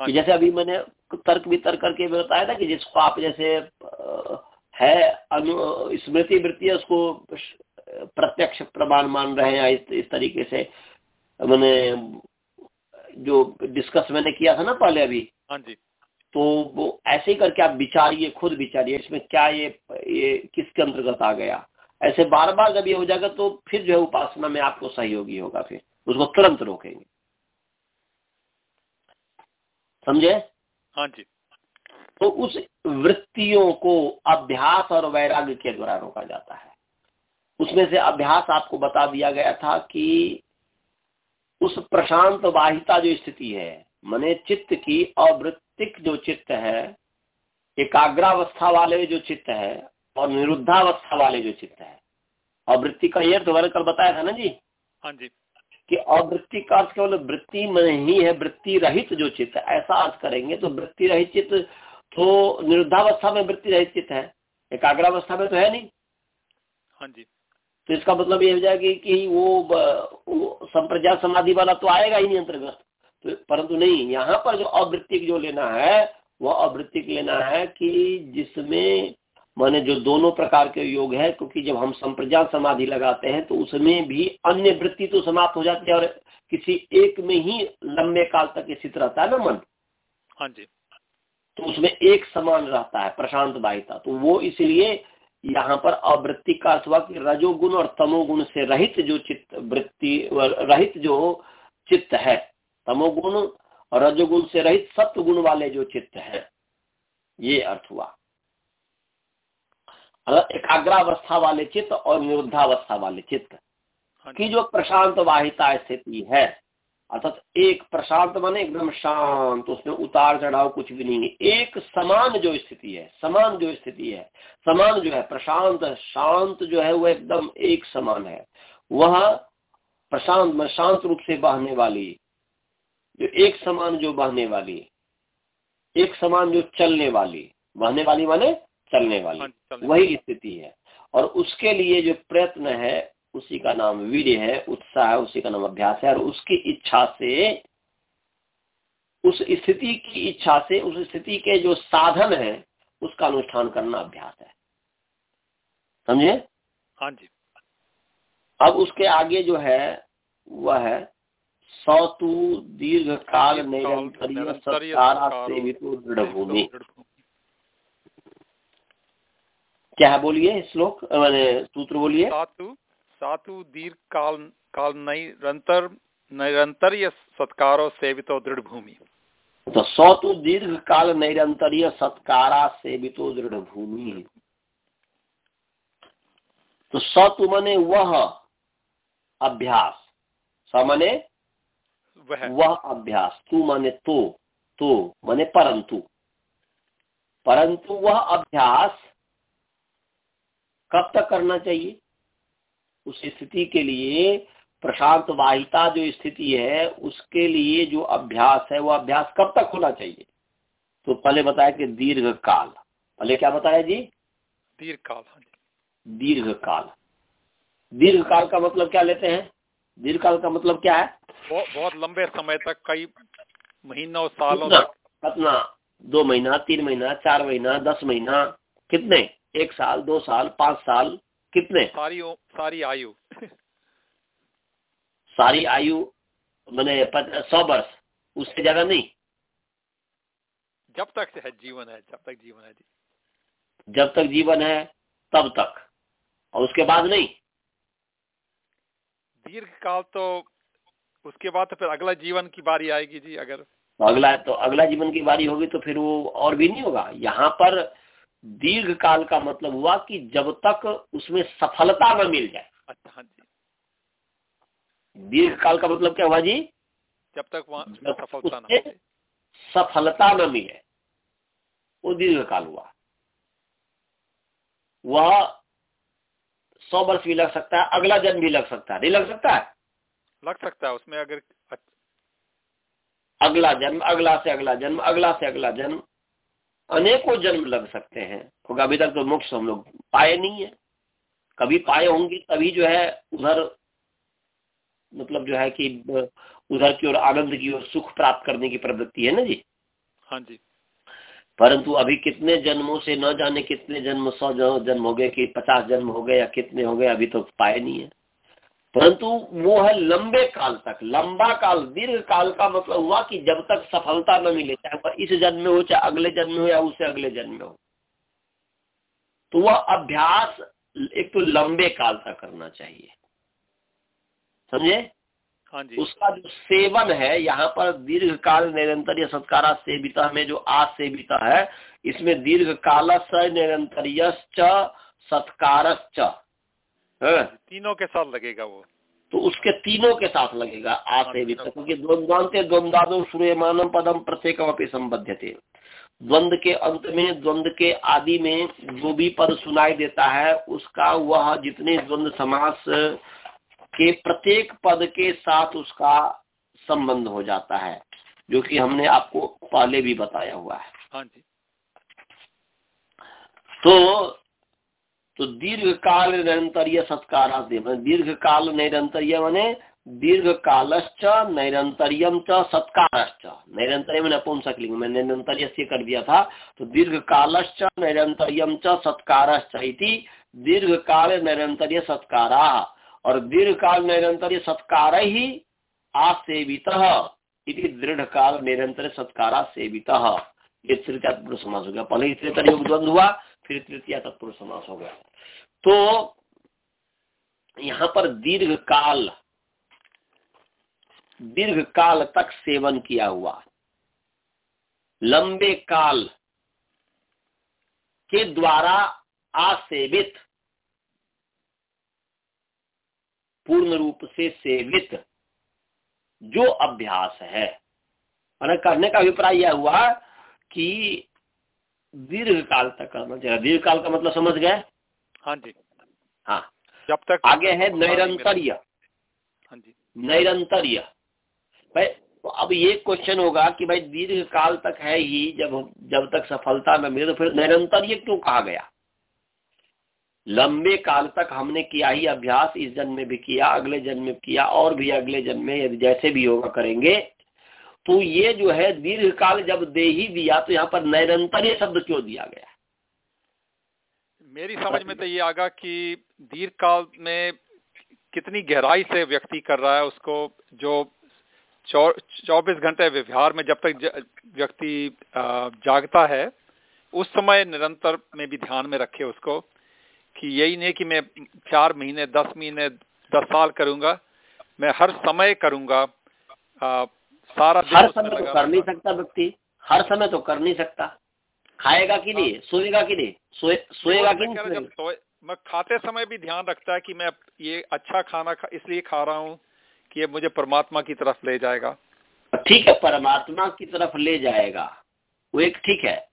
हाँ जैसे अभी मैंने तर्क वितर्क करके बताया था कि जिसको आप जैसे है अनु स्मृति वृत्ति उसको प्रत्यक्ष प्रमाण मान रहे हैं इस, इस तरीके से। मैंने जो डिस्कस मैंने किया था ना पहले अभी हाँ जी। तो वो ऐसे ही करके आप विचारिए खुद विचारिए इसमें क्या ये ये किसके अंतर्गत आ गया। ऐसे बार बार जब ये हो जाएगा तो फिर जो है उपासना में आपको सहयोगी होगा फिर। उसको तुरंत रोकेंगे। समझे? हाँ जी। तो उस वृत्तियों को अभ्यास और वैराग्य के द्वारा रोका जाता है। उसमें से अभ्यास आपको बता दिया गया था कि उस प्रशांत वाहिता जो स्थिति है मने चित्त की अवृत्तिक जो चित्त है एकाग्रावस्था वाले जो चित्त है और निरुद्धावस्था वाले जो चित्त है। अवृत्ति का ये अर्थ मैंने कल बताया था ना जी? हाँ जी। कि अवृत्ति का अर्थ केवल वृत्ति में ही है वृत्ति रहित जो चित्त ऐसा अर्थ करेंगे तो वृत्ति रहित चित्त तो निरुद्धावस्था में वृत्ति रहित चित्त है एकाग्रावस्था में तो है नहीं। हाँ जी। तो इसका मतलब ये हो जाएगा कि वो, वो संप्रज्ञा समाधि वाला तो आएगा ही नहीं अंतर्गत। तो परंतु नहीं यहाँ पर जो अवृत्तिक जो लेना है वह अवृत्तिक लेना है कि जिसमें माने जो दोनों प्रकार के योग है क्योंकि जब हम संप्रज्ञात समाधि लगाते हैं तो उसमें भी अन्य वृत्ति तो समाप्त हो जाती है और किसी एक में ही लंबे काल तक स्थित रहता है ना मन? हाँ जी। तो उसमें एक समान रहता है प्रशांत बाहिता। तो वो इसलिए यहाँ पर अवृत्ति का कि रजोगुण और तमोगुण से रहित जो चित्त वृत्ति रहित जो चित्त है तमोगुण और रजोगुण से रहित सत्व गुण वाले जो चित्त है ये अर्थ हुआ। एकाग्रावस्था वाले चित्त और निरुद्धावस्था वाले चित्त हाँ की जो प्रशांत वाहिता स्थिति है अर्थात एक प्रशांत माने एकदम शांत उसमें उतार चढ़ाव कुछ भी नहीं है। एक समान जो स्थिति है समान जो स्थिति है समान जो है प्रशांत शांत जो है वह एकदम एक समान है। वह प्रशांत में शांत रूप से बहने वाली जो एक समान जो बहने वाली एक समान जो चलने वाली बहने वाली माने चलने वाली हाँ, वही स्थिति है। और उसके लिए जो प्रयत्न है उसी का नाम वीर है उत्साह है उसी का नाम अभ्यास है और उसकी इच्छा से उस स्थिति की इच्छा से उस स्थिति के जो साधन है उसका अनुष्ठान करना अभ्यास है। समझे? हाँ जी। अब उसके आगे जो है वह है सौतु दीर्घ काल दृढ़ भूमि क्या है बोलिए श्लोक? मैंने सूत्र बोलिए। सातु दीर्घ काल काल निरंतर निरंतर सत्कारो सेवितो दृढ़ भूमि तो सौतु दीर्घ काल निरंतरीय सत्कारा सेवितो दृढ़ भूमि तो सतु मने वह अभ्यास। स मने वह अभ्यास। तू माने तो तो माने परंतु। परंतु वह अभ्यास कब तक करना चाहिए? उस स्थिति के लिए प्रशांत वाहिता जो स्थिति है उसके लिए जो अभ्यास है वो अभ्यास कब तक होना चाहिए? तो पहले बताया कि दीर्घ काल पहले क्या बताया जी? दीर्घ काल हाँ दीर्घ काल दीर्घ काल का मतलब क्या लेते हैं? दीर्घ काल का मतलब क्या है? बहुत, बहुत लंबे समय तक कई महीनों सालों तक। कितना? दो महीना तीन महीना चार महीना दस महीना कितने? एक साल दो साल पाँच साल कितने? सारी सारी आयु। सारी आयु मैंने सौ वर्ष। उससे ज़्यादा नहीं। जब तक है जीवन है जब तक जीवन है जी। जब तक जीवन है तब तक। और उसके बाद नहीं। दीर्घ काल तो उसके बाद तो फिर अगला जीवन की बारी आएगी जी अगर। तो अगला तो अगला जीवन की बारी होगी तो फिर वो और भी नहीं होगा। यहाँ पर दीर्घ काल का मतलब हुआ कि जब तक उसमें सफलता न मिल जाए। अच्छा जी। दीर्घ काल का मतलब क्या हुआ जी? जब तक वहाँ सफलता न सफलता न मिले वो दीर्घ काल हुआ। वह सौ वर्ष भी लग सकता है अगला जन्म भी लग सकता है। नहीं लग सकता है? लग सकता है उसमें अगर अगला जन्म अगला से अगला जन्म अगला से अगला जन्म अनेकों जन्म लग सकते हैं। क्योंकि अभी तक तो मोक्ष हम लोग पाए नहीं है। कभी पाए होंगे तभी जो है उधर मतलब जो है कि उधर की ओर आनंद की ओर सुख प्राप्त करने की प्रवृत्ति है ना जी? हाँ जी। परंतु अभी कितने जन्मों से न जाने कितने जन्म सौ जन्म हो गए कि पचास जन्म हो गए या कितने हो गए अभी तो पाए नहीं है। परंतु वो है लंबे काल तक लंबा काल दीर्घ काल का मतलब हुआ कि जब तक सफलता न मिले चाहे वह इस जन्म में हो चाहे अगले जन्म में हो या उससे अगले जन्म में हो। तो वह अभ्यास एक तो लंबे काल तक करना चाहिए। समझे? हाँ जी। उसका जो सेवन है यहाँ पर दीर्घ काल निरंतर या सत्कारा सेविता में जो आ सेविता है इसमें दीर्घ काल निरंतर सत्कार तीनों के साथ लगेगा वो। तो उसके तीनों के साथ लगेगा आ हाँ, क्योंकि द्वंद्वांते द्वंद्वादो सूर्यमानम पदम प्रत्येक अपनी संबद्ध थे द्वंद के अंत में द्वंद के आदि में जो भी पद सुनाई देता है उसका वह जितने द्वंद समास के प्रत्येक पद के साथ उसका संबंध हो जाता है जो कि हमने आपको पहले भी बताया हुआ है। हाँ जी। तो तो दीर्घ काल निरंतरीय सत्कार दीर्घ काल निरंतरीय मने दीर्घ कालश्च नैरंतरियम च सत्कारश्च। नैरंतर्य मैंने नपुंसक लिंग मैं निरंतर्य से कर दिया था तो दीर्घ कालश्च नैरंतरियम च सत्कारश्च दीर्घ काल निरंतर्य सत्कारा। और दीर्घ काल निरंतर्य सत्कार ही आसेवित दृढ़ काल निरंतर सत्कारा सेवित। ये तृतीय समास हो गया पहले ही तृतीय युग द्वंद हुआ। फिर तृतीय तत्पुरुष समास हो गया। तो यहाँ पर दीर्घ काल दीर्घ काल तक सेवन किया हुआ। लंबे काल के द्वारा आसेवित, पूर्ण रूप से सेवित जो अभ्यास है। मैंने करने का अभिप्राय यह हुआ कि दीर्घ काल तक करना चाहिए दीर्घ काल का मतलब समझ गए? हाँ जी। हाँ। जब तक आगे है नैरंतर्य। हाँ जी। नैरंतर्य। भाई तो अब ये क्वेश्चन होगा कि भाई दीर्घ काल तक है ही जब जब तक सफलता न मिले तो फिर निरंतर क्यों कहा गया? लंबे काल तक हमने किया ही अभ्यास इस जन्म में भी किया अगले जन्म में किया और भी अगले जन्म में यदि जैसे भी होगा करेंगे। तो ये जो है दीर्घ काल जब दे ही दिया तो यहाँ पर निरंतर शब्द क्यों दिया गया? मेरी समझ में तो ये आगा कि दीर्घ काल में कितनी गहराई से व्यक्ति कर रहा है उसको, जो चौबीस घंटे व्यवहार में जब तक व्यक्ति जागता है, उस समय निरंतर में भी ध्यान में रखे उसको कि यही नहीं कि मैं चार महीने, दस महीने, दस साल करूँगा, मैं हर समय करूँगा सारा हर समय तो कर नहीं सकता व्यक्ति। हर समय तो कर नहीं सकता। खाएगा कि नहीं? हाँ। सोएगा कि नहीं? सोएगा कि नहीं मैं खाते समय भी ध्यान रखता है कि मैं ये अच्छा खाना खा, इसलिए खा रहा हूँ कि ये मुझे परमात्मा की तरफ़ ले जाएगा। ठीक है परमात्मा की तरफ़ ले जाएगा। वो एक ठीक है।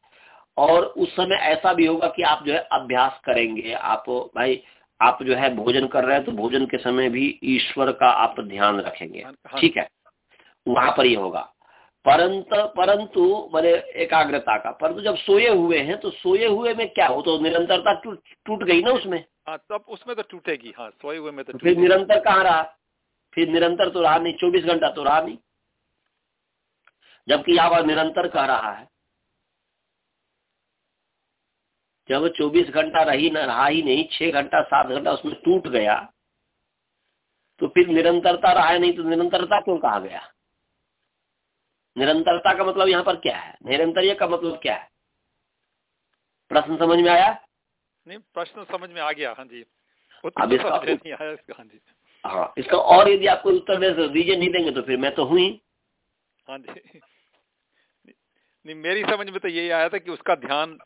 और उस समय ऐसा भी होगा कि आप जो है अभ्यास करेंगे। आप भाई आप जो है भोजन कर रहे हैं तो भोजन के समय भी ईश्वर का आप ध्यान रखेंगे। हाँ, हाँ। ठीक है? वहाँ पर ही होगा। परंत परंतु मैंने एकाग्रता का परंतु जब सोए हुए हैं तो सोए हुए में क्या हो? तो निरंतरता टूट गई ना उसमें? हाँ तब उसमें तो टूटेगी। हाँ सोए हुए में तो, तो फिर निरंतर कहाँ रहा? फिर निरंतर तो रहा नहीं चौबीस घंटा तो रहा नहीं। जबकि यहाँ पर निरंतर कह रहा है। जब 24 घंटा रही न रहा ही नहीं छह घंटा सात घंटा उसमें टूट गया तो फिर निरंतरता रहा नहीं तो निरंतरता क्यों कहा गया? निरंतरता का मतलब यहाँ पर क्या है? निरंतर का मतलब क्या है? प्रश्न समझ में आया? नहीं प्रश्न समझ में आ गया हाँ जी। अब इसका नहीं आया इसका हाँ जी। हाँ इसका और यदि आपको उत्तर दे तो दीजिए नहीं देंगे तो फिर मैं तो हूँ ही। हाँ जी। नहीं मेरी समझ में तो यही आया था कि उसका ध्यान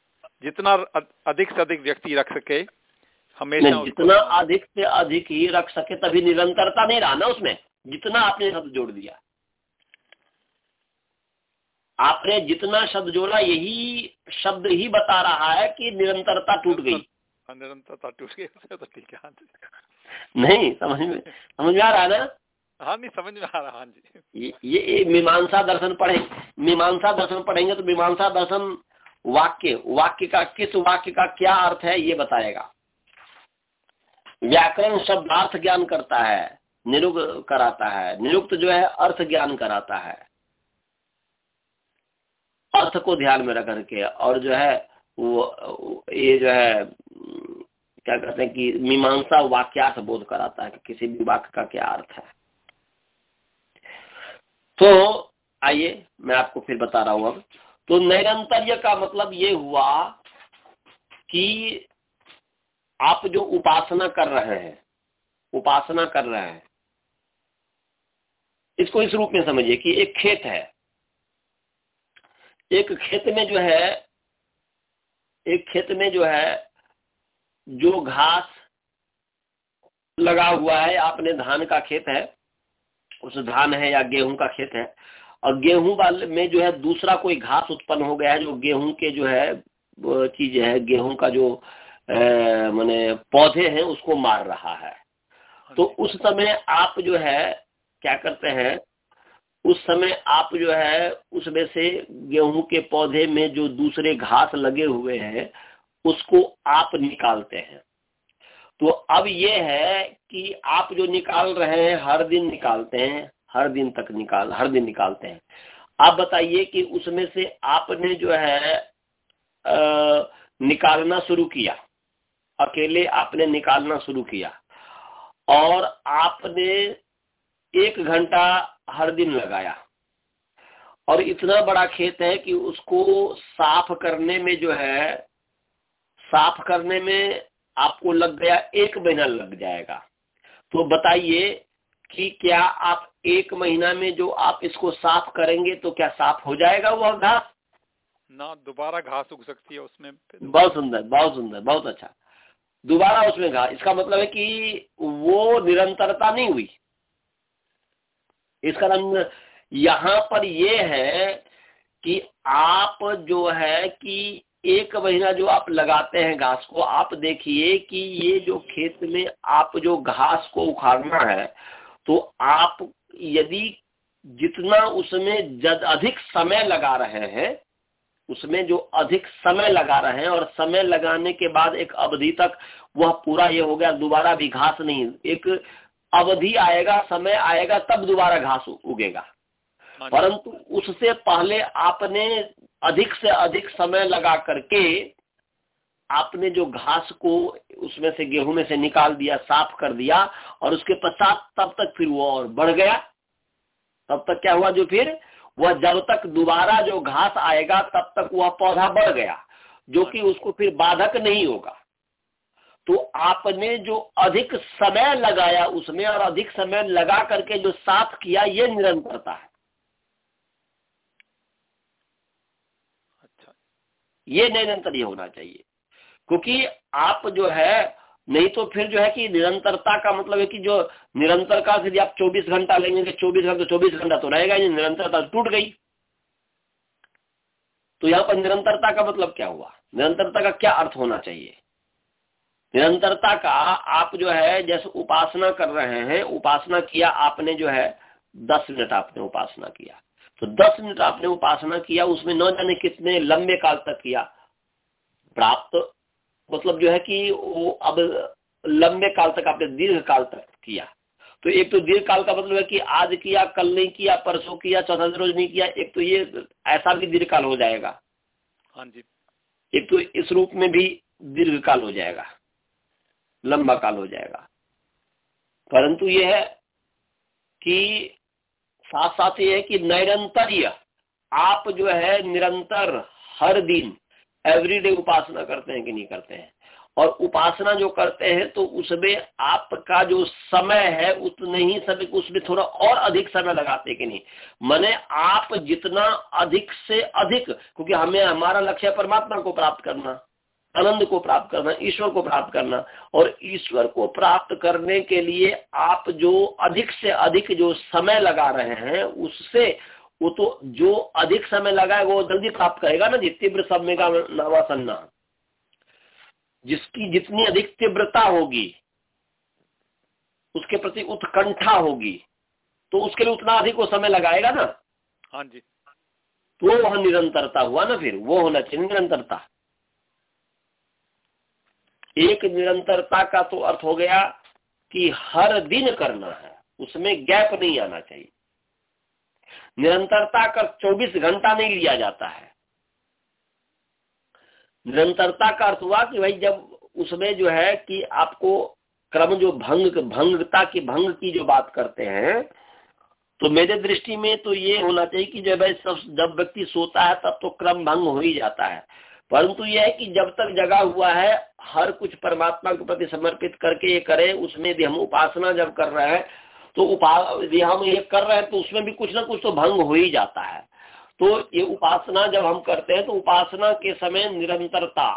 जितना अधिक से अधिक व्यक्ति रख सके हमेशा जितना अधिक से अधिक ही रख सके तभी निरंतरता नहीं रहा ना उसमें। जितना आपने शब्द जोड़ दिया। आपने जितना शब्द जोड़ा यही शब्द ही बता रहा है कि निरंतरता टूट गई। हाँ, निरंतरता टूट गई तो ठीक है हाँ नहीं समझ में समझ में आ रहा है ना? हाँ नहीं समझ में आ रहा हाँ जी। ये, ये मीमांसा दर्शन पढ़े मीमांसा दर्शन पढ़ेंगे तो मीमांसा दर्शन वाक्य वाक्य का किस वाक्य का क्या अर्थ है ये बताएगा। व्याकरण शब्दार्थ ज्ञान करता है निरुक्त कराता है निरुक्त जो है अर्थ ज्ञान कराता है। अर्थ को ध्यान में रख करके और जो है वो, ये जो है, क्या कहते हैं कि मीमांसा वाक्यार्थ बोध कराता है कि किसी भी वाक्य का क्या अर्थ है। तो आइए मैं आपको फिर बता रहा हूँ अब। तो नैरंतर्य का मतलब ये हुआ कि आप जो उपासना कर रहे हैं, उपासना कर रहे हैं, इसको इस रूप में समझिए कि एक खेत है। एक खेत में जो है एक खेत में जो है जो घास लगा हुआ है आपने धान का खेत है उस धान है या गेहूँ का खेत है और गेहूँ वाले में जो है दूसरा कोई घास उत्पन्न हो गया है जो गेहूँ के जो है चीज़ है गेहूँ का जो मैंने पौधे हैं उसको मार रहा है। तो उस समय आप जो है क्या करते हैं उस समय आप जो है उसमें से गेहूँ के पौधे में जो दूसरे घास लगे हुए हैं उसको आप निकालते हैं। तो अब ये है कि आप जो निकाल रहे हैं हर दिन निकालते हैं हर दिन तक निकाल हर दिन निकालते हैं। आप बताइए कि उसमें से आपने जो है आ, निकालना शुरू किया। अकेले आपने निकालना शुरू किया। और आपने एक घंटा हर दिन लगाया। और इतना बड़ा खेत है कि उसको साफ़ करने में जो है साफ़ करने में आपको लग गया एक महीना लग जाएगा। तो बताइए कि क्या आप एक महीना में जो आप इसको साफ़ करेंगे तो क्या साफ़ हो जाएगा वह घास? ना दोबारा घास उग सकती है उसमें। बहुत सुंदर बहुत सुंदर बहुत अच्छा। दोबारा उसमें घास इसका मतलब है कि वो निरंतरता नहीं हुई। इसका नाम यहाँ पर ये है कि आप जो है कि एक महीना जो आप लगाते हैं घास को, आप देखिए कि ये जो खेत में आप जो घास को उखाड़ना है तो आप यदि जितना उसमें जद अधिक समय लगा रहे हैं, उसमें जो अधिक समय लगा रहे हैं और समय लगाने के बाद एक अवधि तक वह पूरा ये हो गया, दोबारा भी घास नहीं। एक अवधि आएगा समय आएगा तब दोबारा घास उगेगा। हाँ परंतु उससे पहले आपने अधिक से अधिक समय लगा करके आपने जो घास को उसमें से गेहूँ में से निकाल दिया साफ़ कर दिया और उसके पश्चात तब तक फिर वो और बढ़ गया। तब तक क्या हुआ जो फिर? वह जब तक दोबारा जो घास आएगा तब तक वह पौधा बढ़ गया जो कि उसको फिर बाधक नहीं होगा। तो आपने जो अधिक समय लगाया उसमें और अधिक समय लगा करके जो साफ़ किया ये निरंतरता है। अच्छा। ये निरंतर ये होना चाहिए। क्योंकि आप जो है नहीं तो फिर जो है कि निरंतरता का मतलब है कि जो निरंतर का यदि आप 24 घंटा लेंगे तो 24 घंटा 24 घंटा तो रहेगा ही निरंतरता टूट गई। तो यहाँ पर निरंतरता का मतलब क्या हुआ? निरंतरता का क्या अर्थ होना चाहिए? निरंतरता का आप जो है जैसे उपासना कर रहे हैं उपासना किया आपने जो है दस मिनट आपने उपासना किया। तो दस मिनट आपने उपासना किया उसमें न जाने कितने लंबे काल तक किया। प्राप्त मतलब जो है कि वो अब लंबे काल तक आपने दीर्घ काल तक किया। तो एक तो दीर्घ काल का मतलब है कि आज किया कल नहीं किया परसों किया चौथा रोज नहीं किया एक तो ये ऐसा भी दीर्घ काल हो जाएगा। हाँ जी। एक तो इस रूप में भी दीर्घ काल हो जाएगा। लंबा काल हो जाएगा। परंतु यह है कि साथ साथ ये है कि निरंतर आप जो है निरंतर हर दिन एवरीडे उपासना करते हैं कि नहीं करते हैं? और उपासना जो करते हैं तो उसमें आपका जो समय है, उतने ही समय उसमें थोड़ा और अधिक समय लगाते कि नहीं? मैंने आप जितना अधिक से अधिक, क्योंकि हमें, हमारा लक्ष्य परमात्मा को प्राप्त करना। आनंद को प्राप्त करना ईश्वर को प्राप्त करना। और ईश्वर को प्राप्त करने के लिए आप जो अधिक से अधिक जो समय लगा रहे हैं उससे वो तो जो अधिक समय लगाए वो जल्दी प्राप्त करेगा ना जी तीव्र समय का नवासन्ना। जिसकी जितनी अधिक तीव्रता होगी उसके प्रति उत्कंठा होगी तो उसके लिए उतना अधिक वो समय लगाएगा ना। हाँ जी। तो वह निरंतरता हुआ ना फिर वो होना चाहिए निरंतरता। एक निरंतरता का तो अर्थ हो गया कि हर दिन करना है, उसमें गैप नहीं आना चाहिए। निरंतरता का 24 घंटा नहीं लिया जाता है। निरंतरता का अर्थ हुआ कि भाई जब उसमें जो है कि आपको क्रम जो भंग, भंगता की भंग की जो बात करते हैं तो मेरे दृष्टि में तो ये होना चाहिए कि जब जब व्यक्ति सोता है तब तो क्रम भंग हो ही जाता है। परंतु यह है कि जब तक जगा हुआ है, हर कुछ परमात्मा के प्रति समर्पित करके ये करे, उसमें भी हम उपासना जब कर रहे हैं तो उपा हम ये कर रहे हैं तो उसमें भी कुछ ना कुछ तो भंग हो ही जाता है। तो ये उपासना जब हम करते हैं तो उपासना के समय निरंतरता,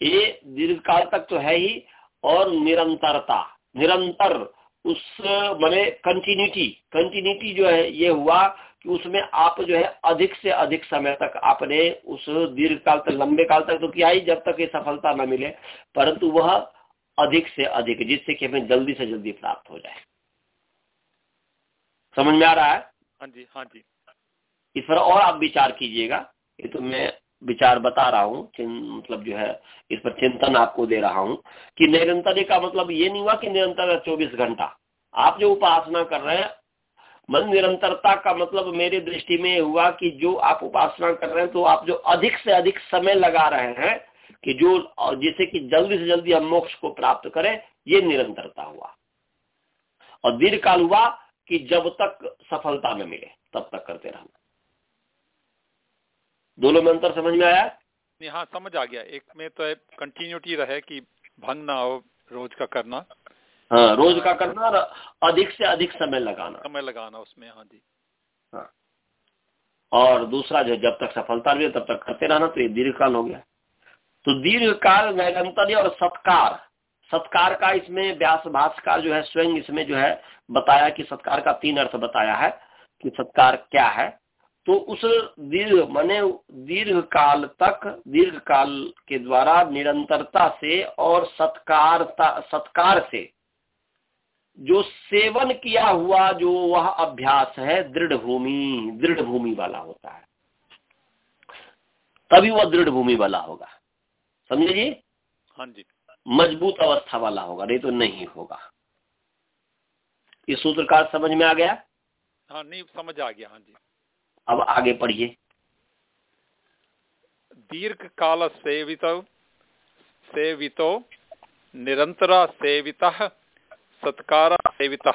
ये दीर्घ काल तक तो है ही, और निरंतरता, निरंतर उस मैंने कंटिन्यूटी कंटिन्यूटी जो है ये हुआ कि उसमें आप जो है अधिक से अधिक समय तक आपने उस दीर्घ काल तक लंबे काल तक तो किया ही जब तक ये सफलता न मिले परंतु वह अधिक से अधिक जिससे कि हमें जल्दी से जल्दी प्राप्त हो जाए। समझ में आ रहा है? हाँ जी हाँ जी। इस पर और आप विचार कीजिएगा ये तो मैं विचार बता रहा हूँ मतलब जो है, इस पर चिंतन आपको दे रहा हूँ कि निरंतर का मतलब ये नहीं हुआ कि निरंतर चौबीस घंटा। आप जो उपासना कर रहे हैं, मन निरंतरता का मतलब मेरे दृष्टि में हुआ कि जो आप उपासना कर रहे हैं तो आप जो अधिक से अधिक समय लगा रहे हैं कि जो जिससे कि जल्दी से जल्दी हम मोक्ष को प्राप्त करें, ये निरंतरता हुआ। और दीर्घ काल हुआ कि जब तक सफलता न मिले, तब तक करते रहना। दोनों में अंतर समझ में आया? नहीं हाँ समझ आ गया। एक में तो कंटिन्यूटी रहे कि भंग ना हो रोज का करना। हाँ रोज का करना और अधिक से अधिक समय लगाना। समय लगाना उसमें हाँ जी। हाँ। और दूसरा जो जब तक सफलता मिले तब तक करते रहना तो ये दीर्घ काल हो गया। तो दीर्घ काल नैरंतर और सत्कार। सत्कार का इसमें व्यास भाष जो है स्वयं इसमें जो है बताया कि सत्कार का तीन अर्थ बताया है कि सत्कार क्या है। तो उस दीर्घ माने दीर्घ काल तक दीर्घ काल के द्वारा निरंतरता से और सत्कार सत्कार से जो सेवन किया हुआ जो वह अभ्यास है दृढ़ भूमि दृढ़ भूमि वाला होता है। तभी वह दृढ़ भूमि वाला होगा। समझे जी? हाँ जी। मज़बूत अवस्था वाला होगा नहीं तो नहीं होगा। ये सूत्र का समझ में आ गया? हाँ नहीं समझ आ गया हाँ जी। अब आगे पढ़िए। दीर्घ काल सेवित सेवितो निरंतर सेविता सत्कार सेविता।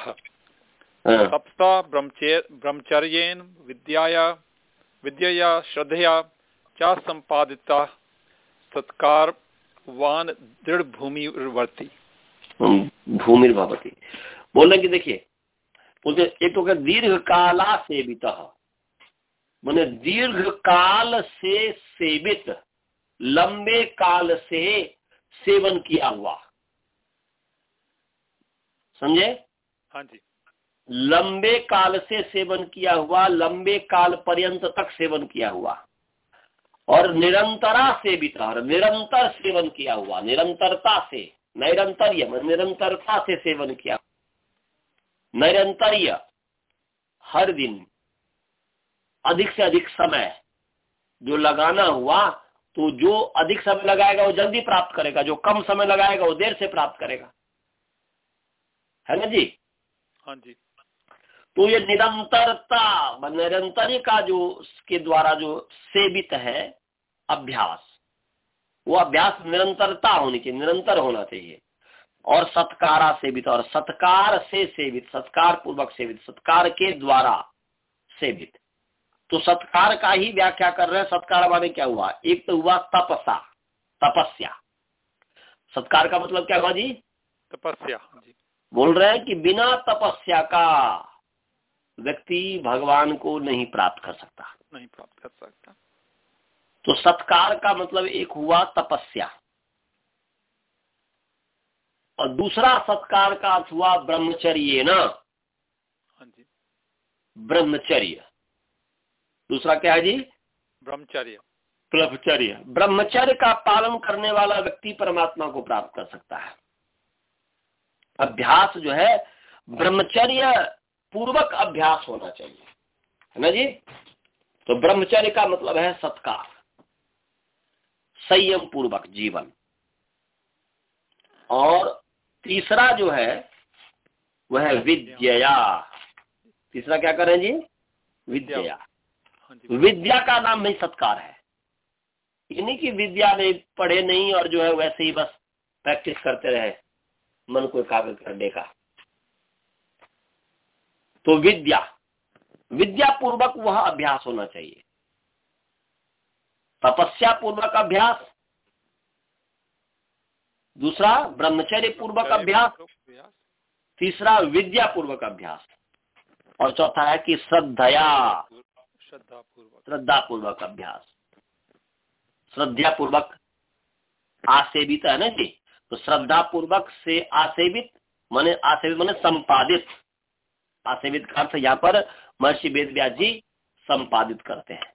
सप्ता ब्रह्मचर्येन विद्याया विद्यया श्रद्धया च संपादिता सत्कार वान दृढ़ भूमि वर्ती भूमि बोलने की देखिए बोलते एक तो दीर्घ काला सेवित मैंने दीर्घ काल से सेवित लंबे काल से सेवन किया हुआ। समझे? हाँ जी। लंबे काल से सेवन किया हुआ लंबे काल पर्यंत तक सेवन किया हुआ। और निरंतरा सेवित निरंतर सेवन किया हुआ निरंतरता से नैरंतर्य निरंतरता से सेवन किया। नैरंतर्य हर दिन अधिक से अधिक समय जो लगाना हुआ तो जो अधिक समय लगाएगा वो जल्दी प्राप्त करेगा जो कम समय लगाएगा वो देर से प्राप्त करेगा। है ना जी? हाँ जी। तो ये निरंतरता निरंतर का जो के द्वारा जो सेवित है अभ्यास वो अभ्यास निरंतरता होनी चाहिए निरंतर होना चाहिए। और सत्कारा सेवित और सत्कार से सेवित सत्कार पूर्वक सेवित सत्कार के द्वारा सेवित। तो सत्कार का ही व्याख्या कर रहे हैं। सत्कार माने क्या हुआ? एक तो हुआ तपसा तपस्या। सत्कार का मतलब क्या हुआ जी? तपस्या। जी। बोल रहे हैं कि बिना तपस्या का व्यक्ति भगवान को नहीं प्राप्त कर सकता। नहीं प्राप्त कर सकता। तो सत्कार का मतलब एक हुआ तपस्या। और दूसरा सत्कार का अर्थ हुआ ब्रह्मचर्य ना। हाँ जी। ब्रह्मचर्य। दूसरा क्या है जी? ब्रह्मचर्य। ब्रह्मचर्य। ब्रह्मचर्य का पालन करने वाला व्यक्ति परमात्मा को प्राप्त कर सकता है। अभ्यास जो है ब्रह्मचर्य पूर्वक अभ्यास होना चाहिए। है ना जी? तो ब्रह्मचर्य का मतलब है सत्कार। संयम पूर्वक जीवन। और तीसरा जो है वह है विद्या तीसरा क्या करें जी? विद्या। विद्या का नाम ही सत्कार है। ये नहीं कि विद्या नहीं पढ़े नहीं और जो है वैसे ही बस प्रैक्टिस करते रहे मन को एकाग्र करने का। तो विद्या विद्या पूर्वक वह अभ्यास होना चाहिए। तपस्या पूर्वक अभ्यास। दूसरा ब्रह्मचर्य पूर्वक अभ्यास। तीसरा विद्या पूर्वक अभ्यास। और चौथा है कि श्रद्धया। श्रद्धा पूर्वक श्रद्धा पूर्वक अभ्यास। श्रद्धा पूर्वक आसेवित है ना जी? तो श्रद्धा पूर्वक से आसेवित, माने आसेवित माने संपादित। आसेवित का अर्थ यहाँ पर महर्षि वेद जी संपादित करते हैं।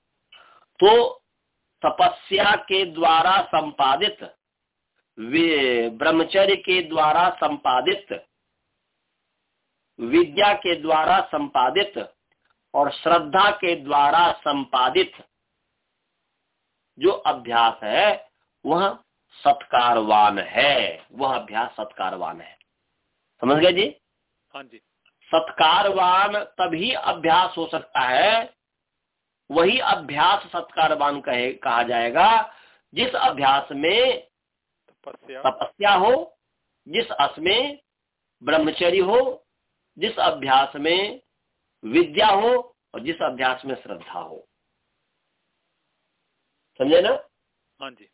तो तपस्या के द्वारा संपादित ब्रह्मचर्य के द्वारा संपादित, विद्या के द्वारा संपादित और श्रद्धा के द्वारा संपादित जो अभ्यास है वह सत्कारवान है। वह अभ्यास सत्कारवान है। समझ गए जी? हाँ जी। सत्कारवान तभी अभ्यास हो सकता है वही अभ्यास सत्कारवान कहे कहा जाएगा जिस अभ्यास में तपस्या। हो जिस अस में ब्रह्मचर्य हो जिस अभ्यास में विद्या हो और जिस अभ्यास में श्रद्धा हो। समझे ना? हाँ जी।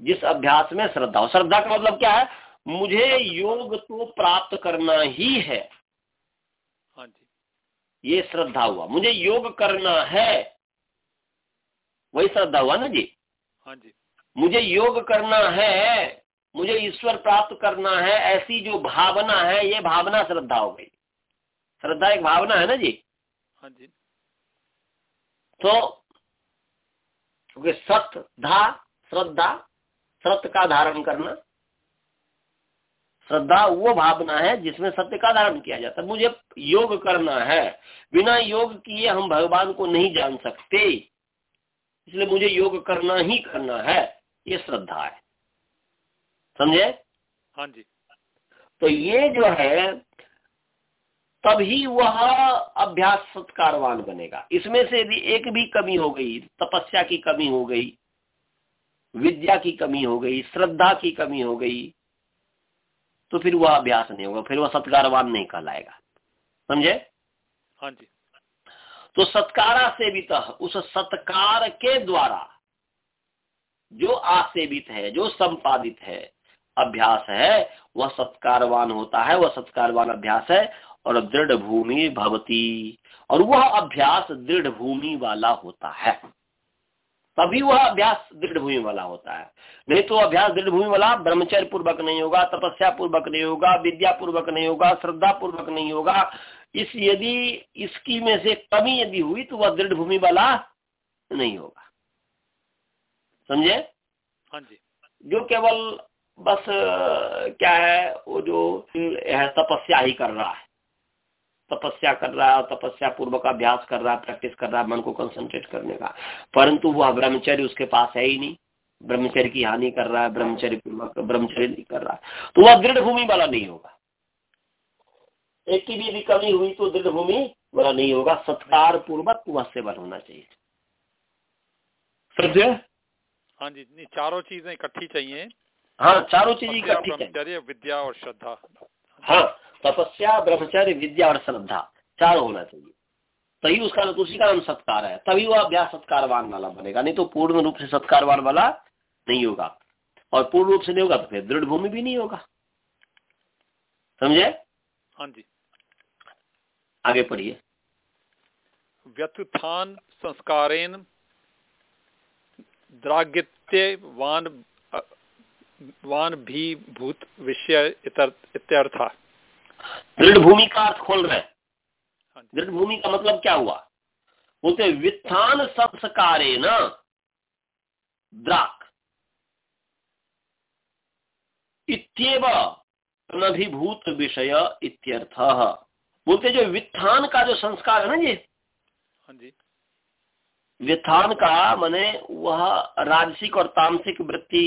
जिस अभ्यास में श्रद्धा हो। श्रद्धा का मतलब क्या है? मुझे योग तो प्राप्त करना ही है। हाँ जी। ये श्रद्धा हुआ। मुझे योग करना है। वही श्रद्धा हुआ ना जी? हाँ जी। मुझे योग करना है। मुझे ईश्वर प्राप्त करना है। ऐसी जो भावना है ये भावना श्रद्धा हो गई। श्रद्धा एक भावना है ना जी? हाँ जी। तो क्योंकि धा श्रद्धा सत्य का धारण करना श्रद्धा वो भावना है जिसमें सत्य का धारण किया जाता है। मुझे योग करना है। बिना योग किए हम भगवान को नहीं जान सकते। इसलिए मुझे योग करना ही करना है। ये श्रद्धा है। समझे? हाँ जी। तो ये जो है तभी वह अभ्यास सत्कारवान बनेगा। इसमें से भी एक भी कमी हो गई तपस्या की कमी हो गई विद्या की कमी हो गई श्रद्धा की कमी हो गई तो फिर वह अभ्यास नहीं होगा फिर वह सत्कारवान नहीं कहलाएगा। समझे? हाँ जी। तो सत्कारा सेवित उस सत्कार के द्वारा जो आसेवित है जो संपादित है अभ्यास है वह सत्कारवान होता है वह सत्कारवान अभ्यास है और दृढ़ भूमि भवती। और वह अभ्यास दृढ़ भूमि वाला होता है। तभी वह अभ्यास दृढ़ भूमि वाला होता है। नहीं तो अभ्यास दृढ़ भूमि वाला ब्रह्मचर्य पूर्वक नहीं होगा तपस्या पूर्वक नहीं होगा विद्या पूर्वक नहीं होगा श्रद्धा पूर्वक नहीं होगा। इस यदि इसकी में से कमी यदि हुई तो वह दृढ़ भूमि वाला नहीं होगा। समझे? हाँ जी। जो केवल बस क्या है वो जो है तपस्या ही कर रहा है। तपस्या कर रहा है तपस्या पूर्वक अभ्यास कर रहा है प्रैक्टिस कर रहा है मन को कंसंट्रेट करने का। परंतु वह ब्रह्मचर्य उसके पास है ही नहीं। ब्रह्मचर्य की हानि कर रहा है ब्रह्मचर्य पूर्वक ब्रह्मचर्य नहीं कर रहा। है तो वह दृढ़ भूमि वाला नहीं होगा। एक की भी कमी हुई तो दृढ़ भूमि वाला नहीं होगा। सत्कार पूर्वक वह सेवन होना चाहिए। समझे? हाँ जी नहीं चारों चीज़ें इकट्ठी चाहिए। हाँ चारों चीज़ इकट्ठी चाहिए। विद्या और श्रद्धा। हाँ तपस्या ब्रह्मचर्य विद्या और श्रद्धा चारों होना चाहिए। तभी उसका उसी का नाम सत्कार है तभी वह अभ्यास सत्कारवान वाला बनेगा नहीं तो पूर्ण रूप से सत्कारवान वाला नहीं होगा। और पूर्ण रूप से नहीं होगा तो फिर दृढ़ भूमि भी नहीं होगा। समझे? हाँ जी। आगे पढ़िए। व्यथुत्थान संस्कारेन द्राग्यत्य वान वान भी भूत विषय इत्यर्थ। दृढ़ भूमि का अर्थ खोल रहे हाँ। दृढ़ भूमि का मतलब क्या हुआ? बोलते वित्थान संस्कारे न द्राक इत्येव अनभिभूत विषय इत्यर्थ। बोलते जो वित्थान का जो संस्कार है ना जी। हाँ जी। वित्थान का माने वह राजसिक और तामसिक वृत्ति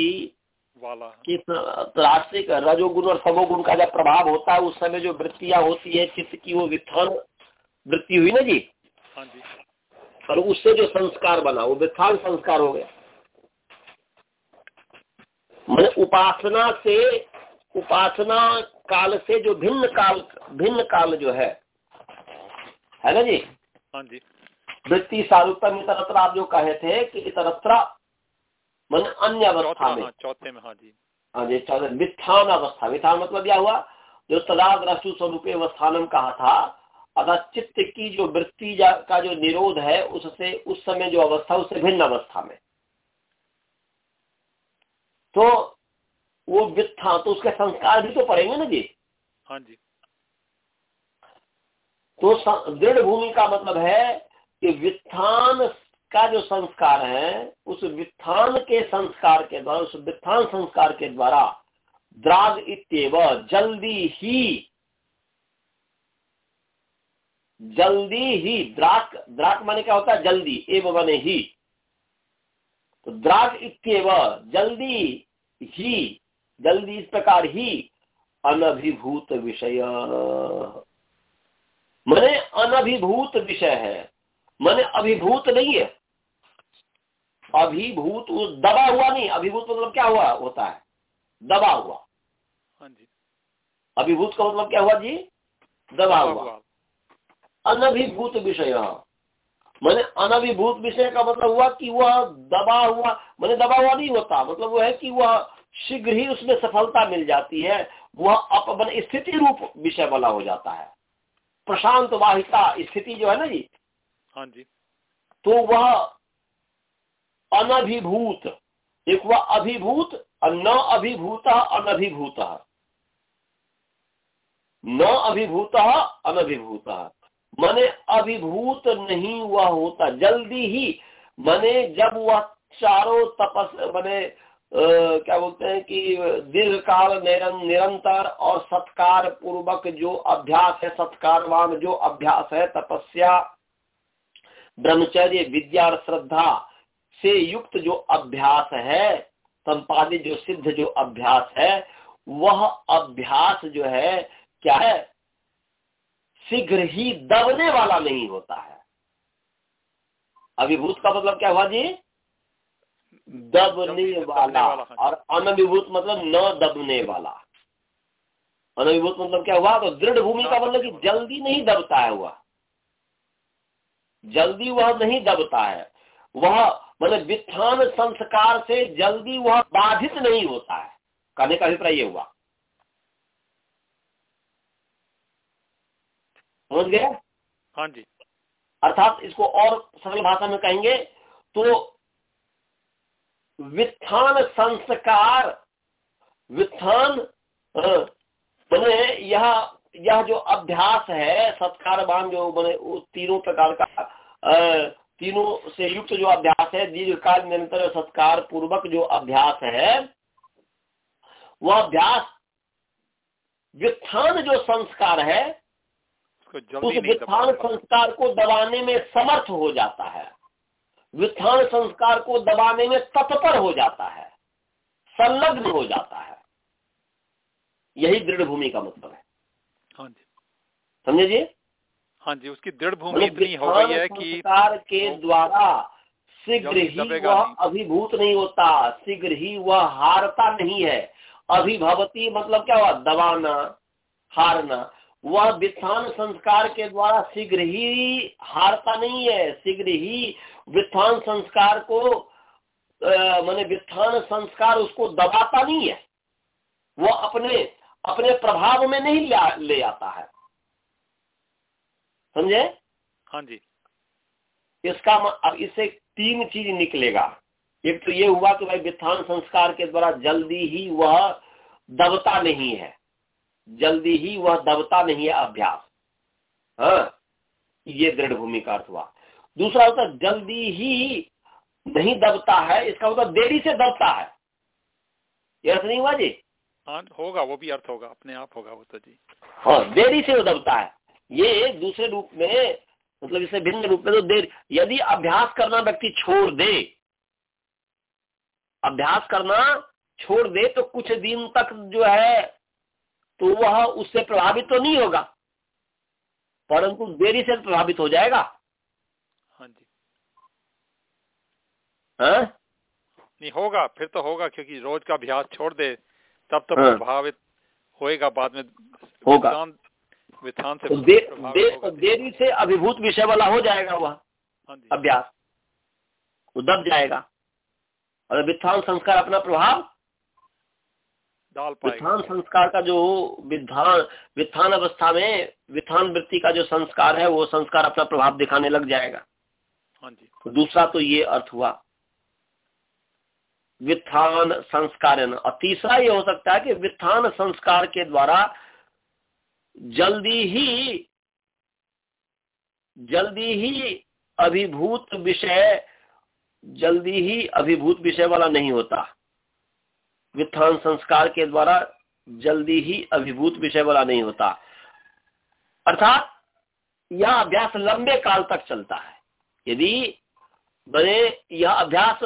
वाला। कि राजसिक रजोगुण और समोगुण का जब प्रभाव होता है उस समय जो वृत्तियाँ होती है चित्त की वो वित्थान वृत्ति हुई ना जी? हाँ जी। और उससे जो संस्कार बना वो वित्थान संस्कार हो गया। मैंने उपासना से उपासना काल से जो भिन्न काल भिन्न काल जो है है ना जी? हाँ जी। वृत्ति सारूपम इतरत्र आप जो कहे थे कि इतरत्र मन अन्य अवस्था में। चौथे में हाँ जी। हाँ जी चौथे वित्थान अवस्था। वित्थान मतलब क्या हुआ? जो तदाद रसु स्वरूप अवस्थानम कहा था अतः चित्त की जो वृत्ति का जो निरोध है उससे उस समय जो अवस्था उससे भिन्न अवस्था में। तो वो वित्था तो उसके संस्कार भी तो पड़ेंगे ना जी। हाँ जी। तो दृढ़ भूमि का मतलब है कि वित्थान का जो संस्कार है, उस वित्थान के संस्कार के द्वारा, उस वित्थान संस्कार के द्वारा द्राग इतव जल्दी ही जल्दी ही, द्राक द्राक माने क्या होता है? जल्दी, एव बने ही। तो द्राग इतव जल्दी ही, जल्दी इस प्रकार ही, अनभिभूत विषय। मैंने अनभिभूत विषय है, मैंने अभिभूत नहीं है। अभिभूत दबा हुआ नहीं अभिभूत मतलब क्या हुआ होता है? दबा हुआ। हाँ जी। अभिभूत का मतलब क्या हुआ जी? दबा हुआ। अनभिभूत विषय। मैंने अनभिभूत विषय का मतलब हुआ कि वह दबा हुआ मैंने दबा हुआ नहीं होता मतलब वह है कि वह शीघ्र ही उसमें सफलता मिल जाती है वह अपन स्थिति रूप विषय वाला हो जाता है। प्रशांत वाहिता स्थिति जो है ना जी? हाँ जी। तो वह अनभिभूत। एक वह अभिभूत, और न अभिभूत अनभिभूत। न अभिभूत अनभिभूत। मने अभिभूत नहीं हुआ होता, जल्दी ही मने जब वह चारों तपस, मने क्या बोलते हैं कि दीर्घ काल निरंतर और सत्कार पूर्वक जो अभ्यास है, सत्कारवान जो अभ्यास है, तपस्या, ब्रह्मचर्य, विद्या और श्रद्धा से युक्त जो अभ्यास है संपादित जो सिद्ध जो अभ्यास है वह अभ्यास जो है क्या है? शीघ्र ही दबने वाला नहीं होता है। अभिभूत का मतलब क्या हुआ जी? दबने वाला। हाँ और अनभिभूत मतलब न दबने वाला। अनभिभूत मतलब क्या हुआ? तो दृढ़ भूमि का मतलब कि जल्दी नहीं दबता है वह। जल्दी वह नहीं दबता है। वह मतलब वित्थान संस्कार से जल्दी वह बाधित नहीं होता है। कहने का अभिप्राय ये हुआ। समझ गए हाँ जी। अर्थात इसको और सरल भाषा में कहेंगे तो वित्थान संस्कार वित्थान बने यह यह जो अभ्यास है सत्कारवान जो बने तीनों प्रकार का तीनों से युक्त जो अभ्यास है दीर्घकाल निरंतर सत्कार पूर्वक जो अभ्यास है वह अभ्यास वित्थान जो संस्कार है उस वित्थान संस्कार को दबाने में समर्थ हो जाता है। वित्थान संस्कार को दबाने में तत्पर हो जाता है। संलग्न हो जाता है। यही दृढ़ भूमि का मतलब है। हाँ समझे जी? हाँ जी उसकी दृढ़ भूमि इतनी हो गई है कि संस्कार के द्वारा शीघ्र ही वह अभिभूत नहीं होता शीघ्र ही वह हारता नहीं है। अभिभवती मतलब क्या हुआ? दबाना हारना। वह वित्थान संस्कार के द्वारा शीघ्र ही हारता नहीं है। शीघ्र ही वित्थान संस्कार को मैंने वित्थान संस्कार उसको दबाता नहीं है। वो अपने अपने प्रभाव में नहीं ले आता है। समझे? हाँ जी। इसका अब इससे तीन चीज़ निकलेगा। एक तो ये हुआ कि भाई वित्थान संस्कार के द्वारा जल्दी ही वह दबता नहीं है। जल्दी ही वह दबता नहीं है अभ्यास। हाँ ये दृढ़ भूमि का अर्थ हुआ। दूसरा होता जल्दी ही नहीं दबता है इसका मतलब देरी से दबता है। ये अर्थ नहीं हुआ जी? हाँ होगा वो भी अर्थ होगा अपने आप होगा वो तो जी। हाँ देरी से वो दबता है। ये दूसरे रूप में मतलब इसे भिन्न रूप में तो देर यदि अभ्यास करना व्यक्ति छोड़ दे अभ्यास करना छोड़ दे तो कुछ दिन तक जो है तो वह उससे प्रभावित तो नहीं होगा परंतु देरी से प्रभावित हो जाएगा। हाँ जी। हाँ? नहीं होगा फिर तो होगा क्योंकि रोज का अभ्यास छोड़ दे तब तो हाँ। प्रभावित होएगा बाद में होगा। विधान से तो देरी से अभिभूत विषय वाला हो जाएगा वह हाँ अभ्यास। वो दब जाएगा। और वित्थान संस्कार अपना प्रभाव डाल वित्थान संस्कार का जो विधान वित्थान अवस्था में वित्थान वृत्ति का जो संस्कार है वो संस्कार अपना प्रभाव दिखाने लग जाएगा। हाँ जी। तो दूसरा तो ये अर्थ हुआ। वित्थान संस्कार और तीसरा ये हो सकता है कि वित्थान संस्कार के द्वारा जल्दी ही जल्दी ही अभिभूत विषय, जल्दी ही अभिभूत विषय वाला नहीं होता। वित्थान संस्कार के द्वारा जल्दी ही अभिभूत विषय वाला नहीं होता। अर्थात, यह अभ्यास लंबे काल तक चलता है। यदि बने, यह अभ्यास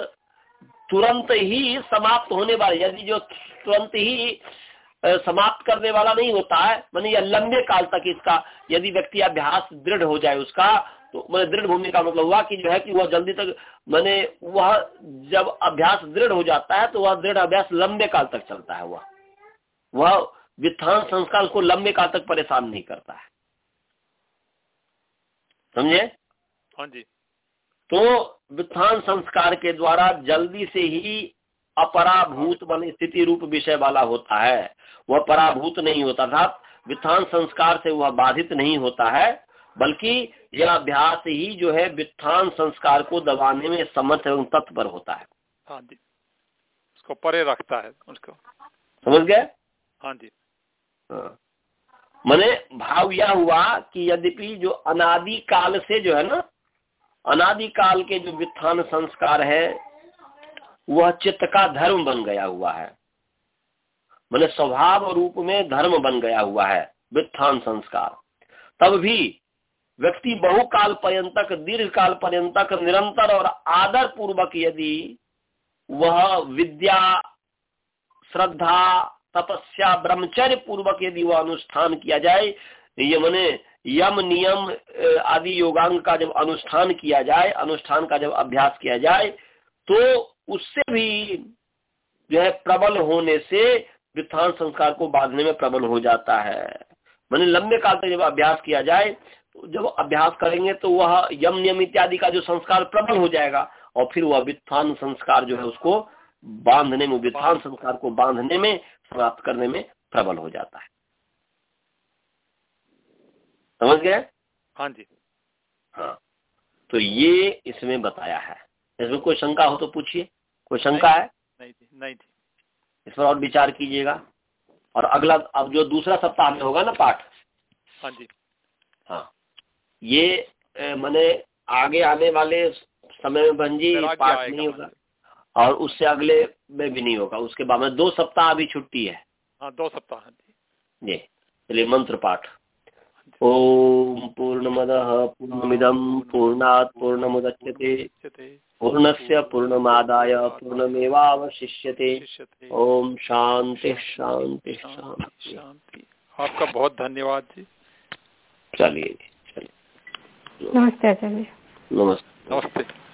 तुरंत ही समाप्त होने वाला, यदि जो तुरंत ही समाप्त करने वाला नहीं होता है। मैंने यह लंबे काल तक इसका यदि व्यक्ति अभ्यास दृढ़ हो जाए उसका तो मैंने दृढ़ होने का मतलब हुआ कि जो है कि वह जल्दी तक मैंने वह जब अभ्यास दृढ़ हो जाता है तो वह दृढ़ अभ्यास लंबे काल तक चलता है वह। वह वित्थान संस्कार को लंबे काल तक परेशान नहीं करता है। समझे? हाँ जी। तो वित्थान संस्कार के द्वारा जल्दी से ही अपराभूत बन स्थिति रूप विषय वाला होता है। वह पराभूत नहीं होता था वित्थान संस्कार से वह बाधित नहीं होता है बल्कि यह अभ्यास ही जो है वित्थान संस्कार को दबाने में समर्थ एवं तत्पर होता है। हाँ जी। उसको परे रखता है उसको। समझ गए? हाँ जी। हाँ। मैंने भाव यह हुआ कि यद्यपि जो अनादि काल से जो है ना अनादि काल के जो वित्थान संस्कार है वह चित्त का धर्म बन गया हुआ है। मैंने स्वभाव रूप में धर्म बन गया हुआ है वित्थान संस्कार। तब भी व्यक्ति बहुकाल पर्यंतक दीर्घ काल पर्यंतक निरंतर और आदर पूर्वक यदि वह विद्या, श्रद्धा, तपस्या ब्रह्मचर्य पूर्वक यदि वह अनुष्ठान किया जाए, ये मैंने यम, नियम आदि योगांग का जब अनुष्ठान किया जाए, अनुष्ठान का जब अभ्यास किया जाए तो उससे भी जो है प्रबल होने से वित्थान संस्कार को बांधने में प्रबल हो जाता है। मैंने लंबे काल तक जब अभ्यास किया जाए तो जब अभ्यास करेंगे तो वह यम नियम इत्यादि का जो संस्कार प्रबल हो जाएगा और फिर वह वित्थान संस्कार जो है उसको बांधने में वित्थान संस्कार को बांधने में समाप्त करने में प्रबल हो जाता है। समझ गए? हाँ जी। हाँ। तो ये इसमें बताया है। इसमें कोई शंका हो तो पूछिए। कोई शंका है। नहीं थी नहीं थी। इस पर और विचार कीजिएगा। और अगला अब जो दूसरा सप्ताह में होगा ना पाठ। हाँ जी। हाँ। ये मैंने आगे आने वाले समय में भंजी पाठ नहीं होगा। और उससे अगले में भी नहीं होगा। उसके बाद में दो सप्ताह अभी छुट्टी है। हाँ दो सप्ताह जी। चलिए मंत्र पाठ। ओम पूर्ण पूर्णमद पूर्णमिदम पूर्णात पूर्णमुदच्यते पूर्णस्य पूर्णमादाय पूर्णमेवावशिष्यते। ओम शांति। शांति। शांति। आपका बहुत धन्यवाद जी। चलिए चलिए। नमस्ते आचार्य नमस्ते। नमस्ते।